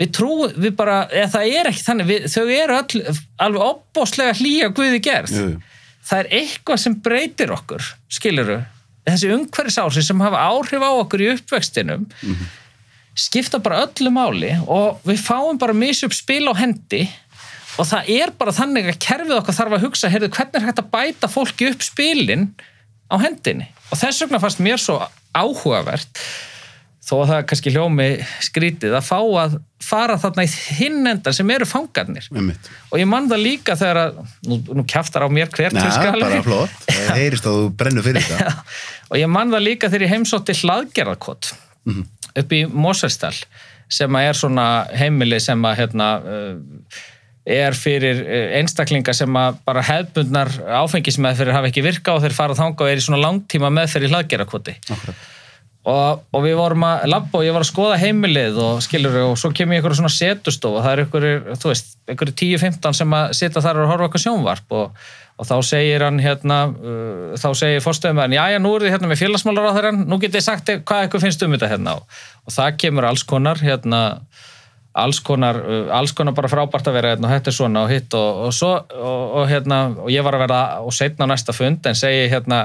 B: við trúum, við bara, eða það er ekki þannig við, þau eru öll, alveg opbóslega hlýja guði gerð.
A: Jú,
B: það er eitthvað sem breytir okkur skiluru, þessi umhverfisási sem hafa áhrif á okkur í uppvextinum skipta bara öllu máli og við fáum bara misup spil á hendi og það er bara þannig að kerfið okkar þarf að hugsa heyrðu, hvernig er hægt að bæta fólki upp spilin á hendinni? Og þess vegna fannst mér svo áhugavert þó að það kannski hljómi skrítið að fá að fara þarna í hinn endan sem eru fangarnir
A: Einmitt.
B: og ég man það líka þegar að nú, nú kjaftar á mér hver
A: Nei,
B: tuska
A: bara
B: alveg.
A: flott. Það heyrist að þú brennur fyrir þetta.
B: og ég man það líka þegar ég heimsótti hlaðgerðarkot upp í Mosfellsdal sem að er svona heimili sem að hérna, uh, er fyrir uh, einstaklinga sem að bara hefbundnar áfengismeðferðir hafa ekki virka og þeir fara þanga og er í svona langtíma meðferð í hlaðgerðarkoti
A: Akkurat.
B: Og, og við vorum að labba og ég var að skoða heimilið og skilur og svo kemur ég ykkur svona setustof og það er ykkur, þú veist, ykkur 10-15 sem að sita þar og horfa okkar sjónvarp og, og þá segir hann hérna uh, þá segir fórstöðumæðin, já já nú er þið hérna með félagsmálar á þeirra, nú getið þið sagt hvað ykkur finnst um þetta hérna og, það kemur alls konar hérna alls konar, uh, alls konar bara frábært að vera hérna og þetta er svona og hitt og, og svo og hérna, og ég var að vera og setna á næsta fund en segi hérna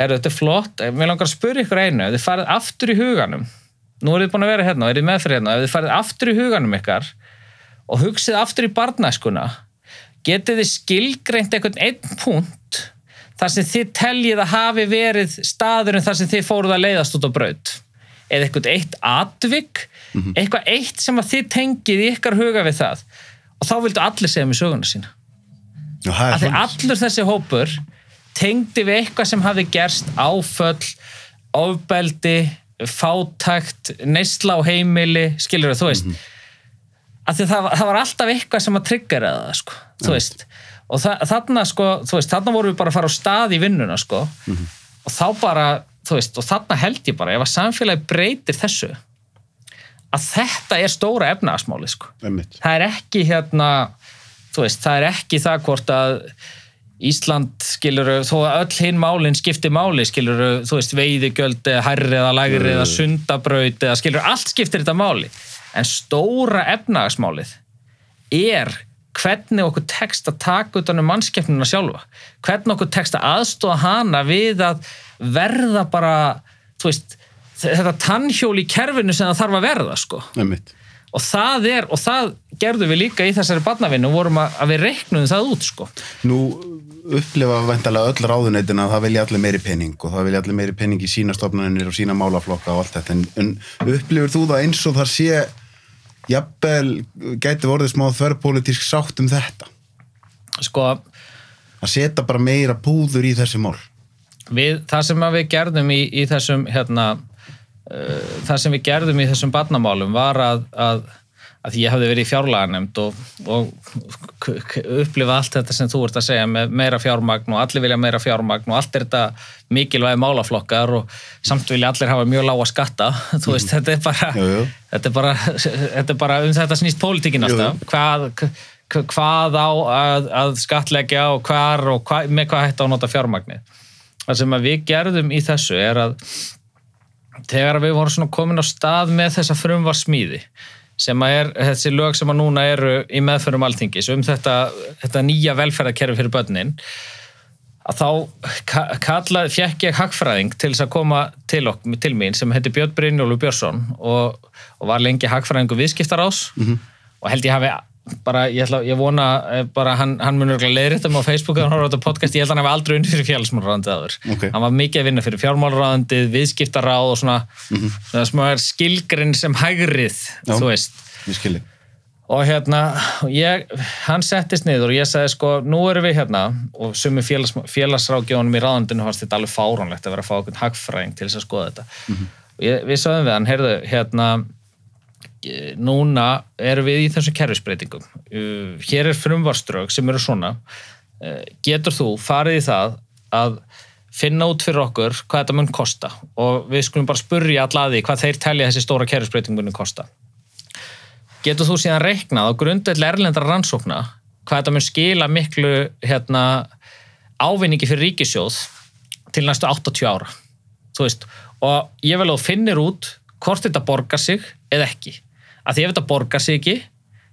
B: herru þetta er flott, mér langar að spyrja ykkur einu ef þið farið aftur í huganum nú er þið búin að vera hérna og er þið meðfyrir hérna ef þið farið aftur í huganum ykkar og hugsið aftur í barnæskuna getið þið skilgreint einhvern einn punkt þar sem þið teljið að hafi verið staðurinn þar sem þið fóruð að leiðast út á braut? Eða eitthvað eitt atvik eitthvað eitt sem að þið tengið ykkar huga við það? Og þá vildu allir segja mér söguna sína. Að því allur þessi hópur tengdi við eitthvað sem hafi gerst áföll, ofbeldi fátækt neysla á heimili, skilur þú veist. Að því það, var- það var alltaf eitthvað sem að triggera það sko, þú veist. Og þa þarna sko, þú veist, þarna vorum við bara að fara á stað í vinnuna sko. Og þá bara, þú veist, og þarna held ég bara ef að samfélagi breytir þessu að þetta er stóra efnaðasmáli sko.
A: Einmitt.
B: það er ekki hérna þú veist, það er ekki það hvort að Ísland skiluru, þó að öll hinn málinn skiptir máli skiluru, þú veist, veiðigjöld eða hærri eða lægri eða sundabraut eða skiluru, allt skiptir þetta máli en stóra efnagasmálið er hvernig okkur tekst að taka utan um mannskeppnuna sjálfa hvernig okkur tekst að aðstóða hana við að verða bara þú veist, þetta tannhjól í kerfinu sem það þarf að verða sko
A: Einmitt.
B: og það er, og það gerðum við líka í þessari barnavinnu, vorum að, að við reiknum það út sko.
A: Nú upplifa væntalega öll ráðuneytin að það vilja allir meiri pening og það vilja allir meiri pening í sína stofnanir og sína málaflokka og allt þetta. En, en upplifir þú það eins og það sé jafnvel gæti vorðið smá þverrpólitísk sátt um þetta?
B: Sko,
A: að setja bara meira púður í þessi mál?
B: við, það sem við gerðum í, í þessum hérna, uh, það sem við gerðum í þessum barnamálum var að, að að ég hafði verið í fjárlaganemnd og, og upplifa allt þetta sem þú ert að segja með meira fjármagn og allir vilja meira fjármagn og allt er þetta mikilvægi málaflokkar og samt vilja allir hafa mjög lága skatta. Þú veist, þetta er bara,
A: Jú, jú.
B: Þetta, er bara þetta er bara um þetta snýst pólitíkin alltaf. Hvað, hvað á að, að skatleggja og hvar og hva, með hvað hægt á að nota fjármagnið? Það sem við gerðum í þessu er að þegar við vorum komin á stað með þessa frumvarsmíði sem að er þessi lög sem að núna eru í meðförum alþingis um þetta, þetta nýja velferðarkerfi fyrir börnin að þá ka- kalla, fjekk ég hagfræðing til þess að koma til, ok, til mín sem heitir Björn Brynjólu Björnsson og, og var lengi hagfræðingu viðskiptarás og held ég hafi bara, ég, ætla, ég vona eh, bara hann, hann munur leiðrétta mig á Facebook þegar hann horfður á þetta podcast, ég held að hann hafi aldrei unni fyrir félagsmálráðandi aður
A: Ok.
B: hann var mikið að vinna fyrir fjármálráðandið, viðskiptaráð og svona, það sem er skilgrinn sem hægrið,
A: Já.
B: þú veist. og hérna, ég, hann settist niður og ég sagði sko, nú erum við hérna. Og sumi félags, félagsrákjónum í ráðandinu fannst þetta alveg fáránlegt að vera að fá okkur hagfræðing til þess að skoða þetta. Og ég, við sagðum við hann, heyrðu, hérna núna erum við í þessum kerfisbreytingum. Uh, hér er frumvarströg sem eru svona. Uh, getur þú farið í það að finna út fyrir okkur hvað þetta mun kosta? Og við skulum bara spurja allaði hvað þeir telja þessi stóra kerfisbreyting muni kosta. Getur þú síðan reiknað á grundvelli erlendra rannsókna hvað þetta mun skila miklu hérna, ávinningi fyrir ríkisjóð til næstu 80 ára? Veist, og ég vil að þú finnir út hvort þetta borgar sig eða ekki, að því ef þetta borgar sig ekki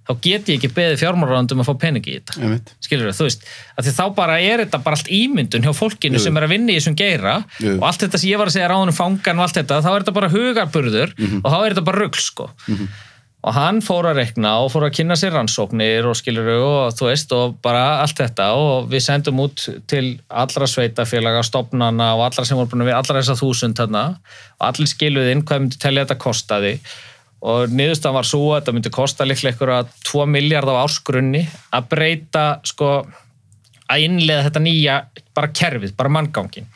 B: þá get ég ekki beðið fjármálaráðandum að fá peningi í þetta
A: Einmitt.
B: skilur þú veist, að því þá bara er þetta bara allt ímyndun hjá fólkinu
A: Jú.
B: sem er að vinna í þessum geira
A: Jú.
B: og allt þetta sem ég var að segja ráðunum fangan og allt þetta, þá er þetta bara hugarburður
A: Mhm.
B: og þá er þetta bara rugl sko og hann fór að rekna og fór að kynna sér rannsóknir og skilur og þú veist og bara allt þetta. Og við sendum út til allra sveitafélaga, stopnana og allra sem voru búin að við, allra þessa þúsund þarna. Og allir skiluði inn hvað myndi telja þetta kostaði. Og niðurstan var svo að þetta myndi kosta líklega ykkur 2 miljard á ásgrunni að breyta sko að innlega þetta nýja bara kerfið, bara manngangin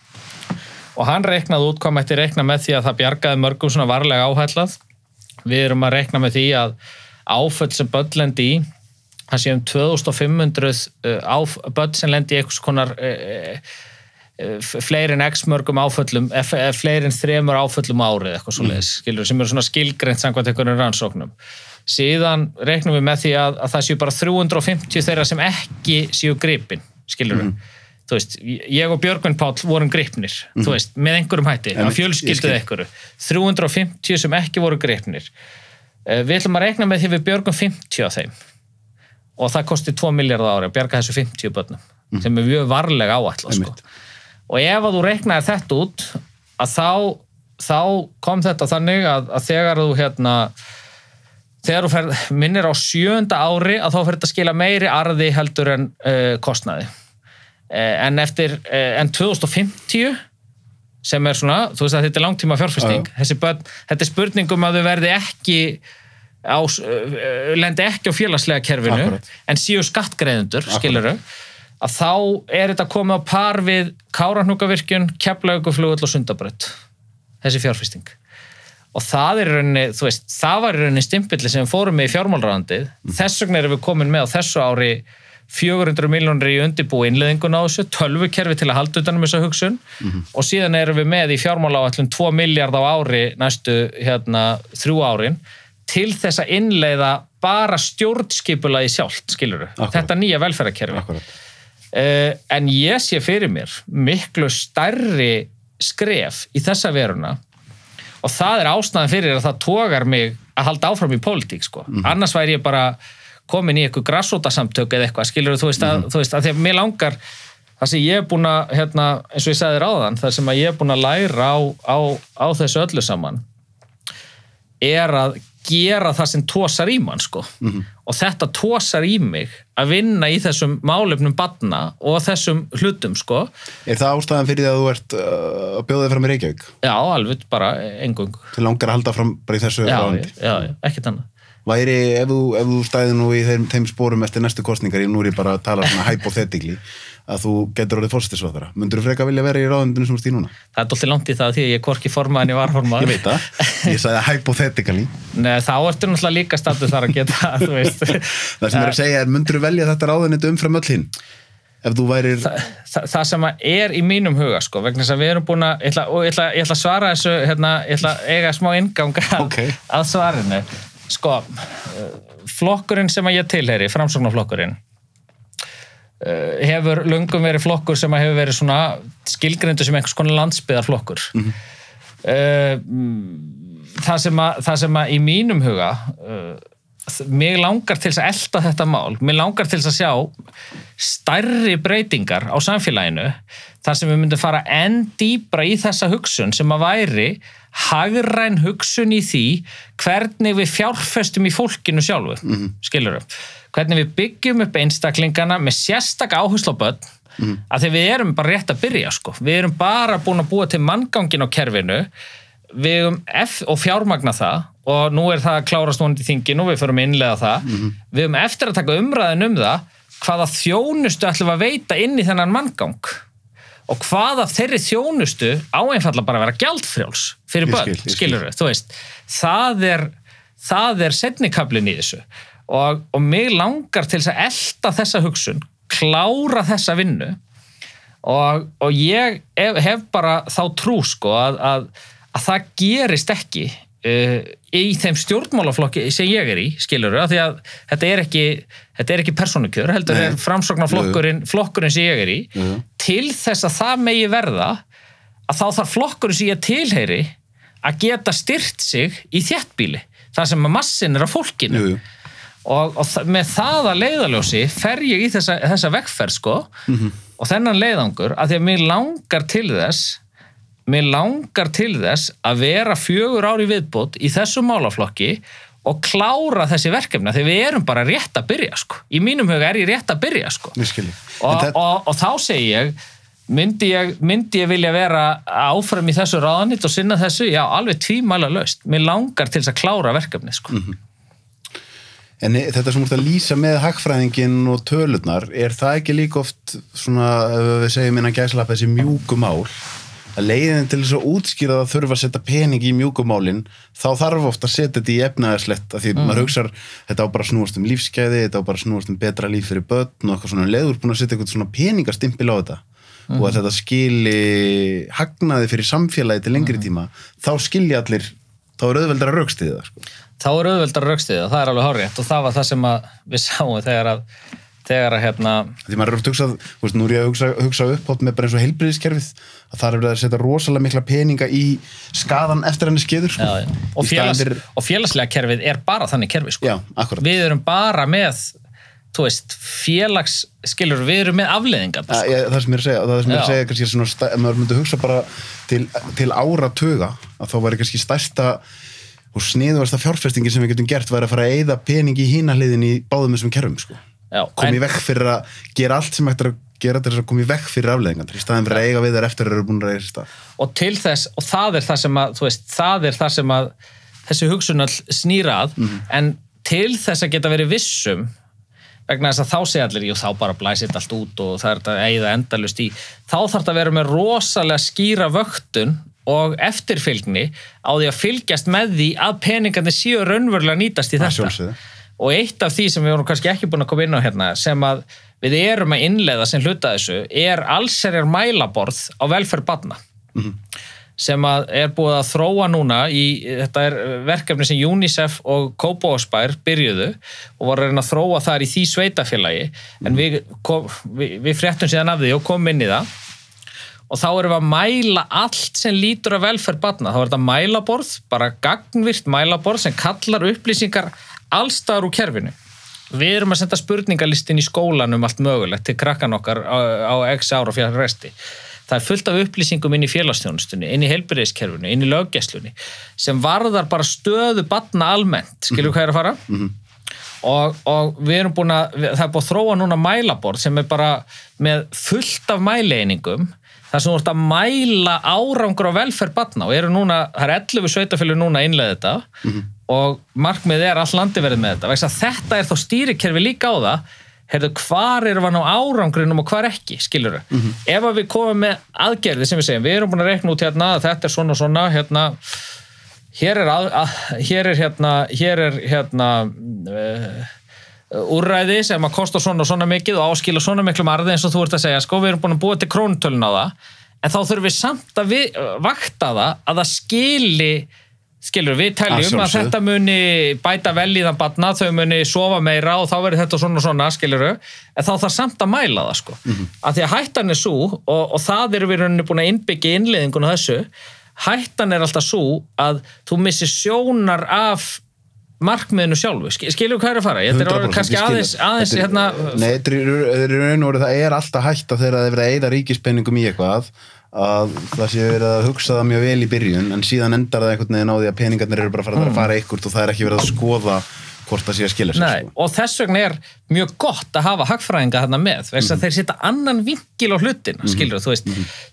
B: og hann reiknaði út hvað mætti reikna með því að það bjargaði mörgum svona varlega áhællað við erum að reikna með því að áföll sem börn lendi í það sé um 2500 uh, áf, börn sem lendi í einhvers konar uh, uh, fleiri en x mörgum áföllum eh, f- eh, fleiri en þremur áföllum árið eitthvað svo leiðis, skilur, sem eru svona skilgreint samkvæmt einhvern rannsóknum. Síðan reiknum við með því að, að það séu bara 350 þeirra sem ekki séu gripin, skilur þú veist, ég og Björgvin Páll vorum gripnir, þú veist, með einhverjum hætti
A: En
B: að fjölskylduð einhverju. 350 sem ekki voru gripnir. Eh, við ætlum að reikna með því við björgum 50 af þeim. Og það kosti 2 miljardar ári að bjarga þessu 50 börnum sem er mjög varlega áætla sko. Og ef að þú reiknaðir þetta út að þá, þá kom þetta þannig að, að þegar þú hérna þegar þú fer, minnir á sjönda ári að þá fyrir þetta að skila meiri arði heldur en uh, kostnaði en eftir, eh, en 2050 sem er svona, þú veist að þetta er langtíma fjárfesting, þessi börn, þetta er spurningum að þau verði ekki á, uh, lendi ekki á félagslega kerfinu,
A: Akkurat.
B: en séu skattgreðendur, skiluru að þá er þetta komið á par við Kárahnúkavirkjun, Keflauguflugull og Sundabraut þessi fjárfesting. Og það er rauninni, þú veist, það var rauninni stimpilli sem fórum með í fjármálræðandið þess vegna erum við komin með á þessu ári 400 miljónir í undirbúi innleðingun á þessu, tölvukerfi til að halda utanum þessa hugsun og síðan erum við með í fjármálaáallum 2 miljard á ári næstu hérna, þrjú árin til þess að innleiða bara stjórnskipulaði sjálft, skilur
A: Akkúrat.
B: þetta nýja velferðarkerfi
A: Akkurat.
B: Uh, en ég sé fyrir mér miklu stærri skref í þessa veruna og það er ástæðan fyrir að það tógar mig að halda áfram í pólitík sko. annars væri ég bara komin í eitthvað grassótasamtök eða eitthvað, skilur þú veist að, þú veist að því að mér langar það sem ég er búin að, hérna, eins og ég sagði ráðan það sem að ég er búin að læra á, á, á þessu öllu saman er að gera það sem tósar í mann sko. og þetta tósar í mig að vinna í þessum málefnum badna og þessum hlutum sko.
A: Er það ástæðan fyrir því að þú ert uh, að bjóða þig fram í Reykjavík?
B: já, alveg bara engung
A: Til langar að halda fram bara í þessu
B: já, já, já, ekkert annað
A: Væri, ef þú, ef þú stæði nú í þeim, þeim spórum eftir næstu kostningar, nú er ég bara að tala svona hypothetically, að þú getur orðið fórstisvöðara. Mundur þú freka vilja vera í ráðundinu sem þú stýr núna?
B: það er doldið langt í það því að ég er hvorki formaðan ég var formaðan
A: Ég veit það. Ég sagði hypothetically.
B: Nei, þá ertu náttúrulega líka statu þar að geta þú veist
A: Það sem er að segja er, mundur þú velja þetta ráðuneyti umfram öll hinn? Ef þú værir...
B: Þa, það sem að er í mínum huga sko, vegna þess að við erum búin að ég ætla, ég ég að svara þessu hérna, ég ætla að eiga smá ingang að,
A: Ok.
B: að svarinu sko, eh, flokkurinn sem að ég tilheyri, framsóknarflokkurinn uh, hefur löngum verið flokkur sem að hefur verið svona skilgrindu sem einhvers konar landsbyðarflokkur mm það, sem að, það sem að í mínum huga mig langar til að elta þetta mál, mig langar til að sjá stærri breytingar á samfélaginu þar sem við myndum fara enn dýbra í þessa hugsun sem að væri hagræn hugsun í því hvernig við fjárfestum í fólkinu sjálfu, mm -hmm. skilur upp hvernig við byggjum upp einstaklingana með sérstak áherslu á börn mm. að því við erum bara rétt að byrja sko. við erum bara búin að búa til manngangin á kerfinu við erum og fjármagna það og nú er það að klárast vonandi í þinginu og við förum innlega það. Við erum eftir að taka umræðin um það hvaða þjónustu ætlum að veita inn í þennan manngang og hvað af þeirri þjónustu áeinfalla bara að vera gjaldfrjáls fyrir börn,
A: skil,
B: skilur við, þú veist. Það er, það er setnikablin í þessu og, og mig langar til þess að elta þessa hugsun klára þessa vinnu og, og ég hef bara þá trú sko að, að, að það gerist ekki uh, í þeim stjórnmálaflokki sem ég er í, skilur að því að þetta er ekki, þetta er ekki persónukjör, heldur
A: Nei.
B: er framsóknarflokkurinn flokkurinn sem ég er í,
A: jú.
B: til þess að það megi verða að þá þarf flokkurinn sem ég tilheyri að geta styrt sig í þéttbíli, þar sem að massin er á fólkinu
A: jú.
B: og, og þa- með það að leiðaljósi fer ég í þessa, þessa vegferð sko og þennan leiðangur að því að mér langar til þess mér langar til þess að vera fjögur ári viðbót í þessu málaflokki og klára þessi verkefni því við erum bara rétt að byrja sko. Í mínum huga er ég rétt að byrja sko.
A: Ég skilji.
B: og, og, og þá segi ég myndi, ég myndi ég vilja vera áfram í þessu ráðanýtt og sinna þessu? Já, alveg tvímæla löst mér langar til þess að klára verkefni sko.
A: En þetta sem úr að lýsa með hagfræðingin og tölurnar, er það ekki líka oft svona, ef við segjum innan gæslappa þessi mjúkumál, að leiðin til þess að útskýra það þurfa að setja pening í mjúkumálin, þá þarf ofta að setja þetta í efnaðarslegt, af því mm. maður hugsar, þetta á bara að snúast um lífsgæði, þetta á bara að snúast um betra líf fyrir börn og eitthvað svona leiður búin að setja eitthvað svona peningastimpil á þetta og að þetta skili hagnaði fyrir samfélagi til lengri tíma, þá skilja allir, þá er auðveldar að raukstiði það, sko.
B: þá er auðveldar raukstiða, það er alveg hárétt og það var það sem að við sáum þegar að þegar að hérna
A: því maður er oft hugsað, þú veist, nú er ég að hugsa, hugsa upp átt með bara eins og heilbriðiskerfið að það er verið að setja rosalega mikla peninga í skadan eftir henni skeður sko.
B: Og, félags,
A: fyrir-
B: og félagslega kerfið er bara þannig kerfi sko.
A: já,
B: við erum bara með þú veist, félags skilur, við erum með afleðingar
A: Ja,
B: sko.
A: ég, það sem ég er að segja, það sem ég er að segja kannski er svona, ef maður myndi hugsa bara til, til áratuga að þá væri kannski stærsta og sniðuasta fjárfestingin sem við getum gert væri að fara að eyða pening í hínahliðin í báðum þessum kerfum sko. Komið
B: en-
A: vekk fyrir að gera allt sem er að gera til þess að koma í vekk fyrir afleðingar í staðin fyrir að eiga við þær eftir að eru búin að reysa stað.
B: Og til þess, og það er það sem að þú veist, það er það sem að þessi hugsunall snýra að en til þess að geta verið vissum vegna þess að þá segja allir, jú þá bara blæsir allt út og það er þetta eigða endalust í þá þarf þetta að vera með rosalega skýra vöktun og eftirfylgni á því að fylgjast með því að peningarnir séu raunverulega nýtast í þetta. Og eitt af því sem við vorum kannski ekki búin að koma inn á hérna sem að við erum að innleiða sem hluta þessu er allserjar mælaborð á velferð badna sem að er búið að þróa núna í, þetta er verkefni sem UNICEF og Kópavóksbær byrjuðu og voru að reyna að þróa þar í því sveitafélagi en við, kom, við, við fréttum síðan af því og komum inn í það. Og þá erum við að mæla allt sem lítur að velferð batna. Þá er þetta mælaborð, bara gagnvirt mælaborð sem kallar upplýsingar allstaðar úr kerfinu. Við erum að senda spurningalistin í skólan um allt mögulegt til krakkan okkar á, á x ára fyrir resti. Það er fullt af upplýsingum inn í félagsþjónustunni, inn í helbriðiskerfinu, inn í löggeslunni sem varðar bara stöðu batna almennt. Skilur hvað er að fara? og, og við erum búin að það er búin að þróa núna mælaborð sem er bara með fullt af mæleiningum þar sem þú ert að mæla árangur á velferð batna og eru núna, það er 11 sveitafélug núna að innlega þetta og markmið er all landi verið með þetta. Þetta er þá stýrikerfi líka á það heyrðu, hvar erum við ná árangrinum og hvar ekki, skilur ef að við komum með aðgerði sem við segjum, við erum búin að rekna út hérna að þetta er svona og svona, hérna hér er, að, að, hér er hérna hér er hérna uh, úrræði sem að kosta svona og svona mikið og áskila svona miklu marði eins og þú ert að segja, sko, við erum búin að búa til krónutölun á það, en þá þurfum við samt að við, vakta það að það skili skilur við
A: Að
B: teljum að
A: sjálfsögðu.
B: þetta muni bæta vel í þann batna, þau muni sofa meira og þá verður þetta svona og svona, skilur en þá þarf samt að mæla það sko
A: Mhm.
B: af því að hættan er svo og, og það erum við rauninni búin að innbyggja innleiðingun á þessu hættan er alltaf svo að þú missir sjónar af markmiðinu sjálfu, Sk- skilur hvað er að fara? Þetta er
A: 100%
B: orðið kannski aðeins, aðeins
A: er-
B: hérna,
A: Nei, það er alltaf hægt að þegar það er verið að eyða ríkispenningum í eitthvað að það sé verið að hugsa það mjög vel í byrjun en síðan endar það einhvern veginn á því að peningarnir eru bara að fara, mm. fara ykkurt og það er ekki verið að skoða hvort það sé að skilja sér
B: Nei,
A: sko.
B: og þess vegna er mjög gott að hafa hagfræðinga þarna með þess
A: Mhm.
B: að þeir setja annan vinkil á hlutina skilur þú veist,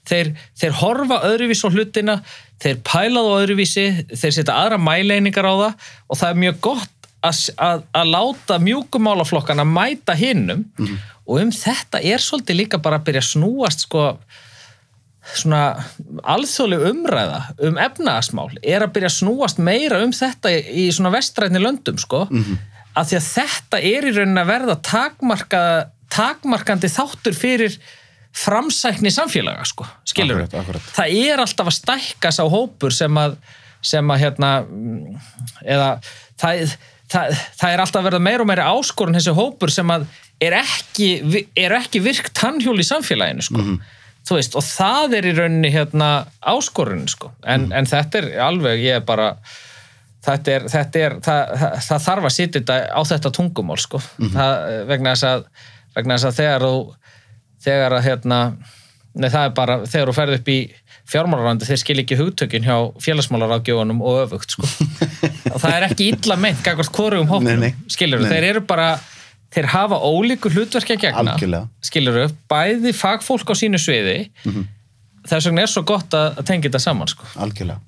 B: þeir, þeir horfa öðruvís á hlutina, þeir pæla á öðruvísi, þeir setja aðra mæleiningar á það og það er mjög gott að, að, að láta mjúkumálaflokkana mæta hinnum
A: Mhm.
B: og um þetta er svolítið líka bara að byrja að snúast sko svona alþjóðleg umræða um efnaðasmál er að byrja að snúast meira um þetta í svona vestrætni löndum sko. Af því að þetta er í rauninni að verða takmarka, takmarkandi þáttur fyrir framsækni samfélaga sko, skilur
A: Akkurat, akkurat.
B: það er alltaf að stækka sá hópur sem að, sem að hérna mm, eða það, það, það er alltaf að verða meira og meira áskorun þessi hópur sem að er ekki, er ekki virkt tannhjól í samfélaginu sko. Þú veist, og það er í rauninni hérna áskorun sko. en, en þetta er alveg, ég er bara þetta er, þetta er það, það, það þarf að sitja þetta á þetta tungumál sko. það, vegna þess að vegna þess að þegar þú þegar að hérna nei, það er bara, þegar þú ferð upp í fjármálarandi, þeir skil ekki hugtökin hjá félagsmálaráðgjóðunum og öfugt sko. og það er ekki illa meint gagvart hvorugum hóknum,
A: Nei.
B: þeir eru bara, þeir hafa ólíku hlutverki að gegna,
A: Algjörlega.
B: skilur bæði fagfólk á sínu sviði þess vegna er svo gott að, að tengja þetta saman sko.
A: Algjörlega.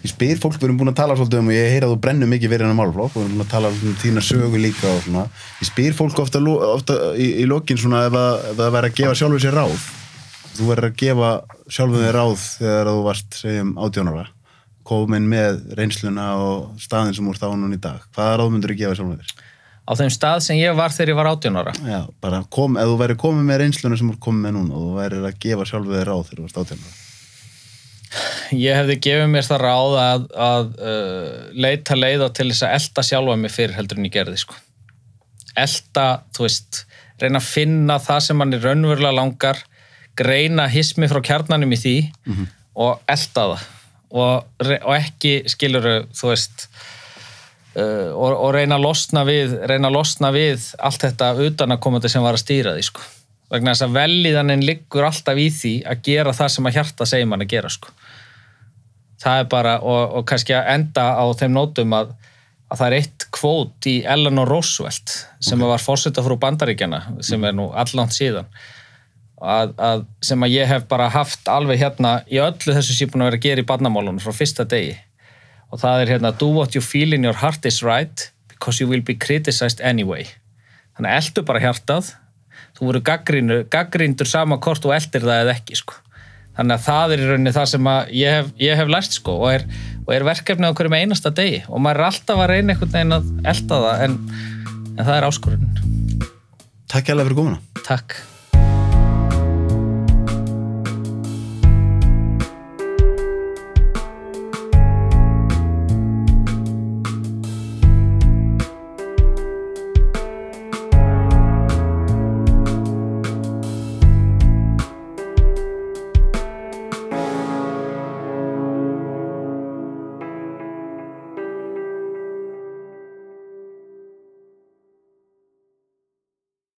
A: Ég spyr fólk, við erum búin að tala svolítið um og ég heyra að þú brennur mikið verið hennar málflokk og við erum búin að tala um tína sögu líka og svona. Ég spyr fólk ofta, ofta í, í lokin svona ef, að, það væri að gefa sjálfur sér ráð. Þú verður að gefa sjálfur þér ráð þegar þú varst, segjum, átjónara. Komin með reynsluna og staðin sem úr stáðunum í dag. Hvaða ráð myndur þú gefa sjálfur þér?
B: Á þeim stað sem ég var þegar ég var 18 ára
A: Já, bara kom, ef þú væri komið með reynsluna sem úr komið með núna og þú væri að gefa sjálfur þér ráð þegar þú varst átjónara.
B: ég hefði gefið mér það ráð að, að uh, leita leiða til þess að elda sjálfa mig fyrir heldur en ég gerði sko. elda, þú veist reyna að finna það sem mann er raunverulega langar greina hismi frá kjarnanum í því og elda það og, og ekki skiluru, þú veist uh, og, og reyna að losna við reyna að losna við allt þetta utan að koma sem var að stýra því sko. vegna þess að velíðanin liggur alltaf í því að gera það sem að hjarta segir mann að gera sko. það er bara og, og kannski að enda á þeim nótum að, að það er eitt kvót í Eleanor Roosevelt sem var fórseta frá bandaríkjana sem er nú allant síðan að, að, sem að ég hef bara haft alveg hérna í öllu þessu sem ég er búin að vera að gera í barnamálunum frá fyrsta degi og það er hérna do what you feel in your heart is right because you will be criticized anyway. Þannig að eldu bara hjartað. Þú voru gaggrindur sama hvort þú eldir það eða ekki sko. þannig að það er í rauninni það sem ég hef, ég hef lært sko, og, er, og er verkefni á hverjum einasta degi. Og maður er alltaf að reyna einhvern veginn að elda það en, en það er áskorun.
A: Takk hjálpa fyrir komuna.
B: Takk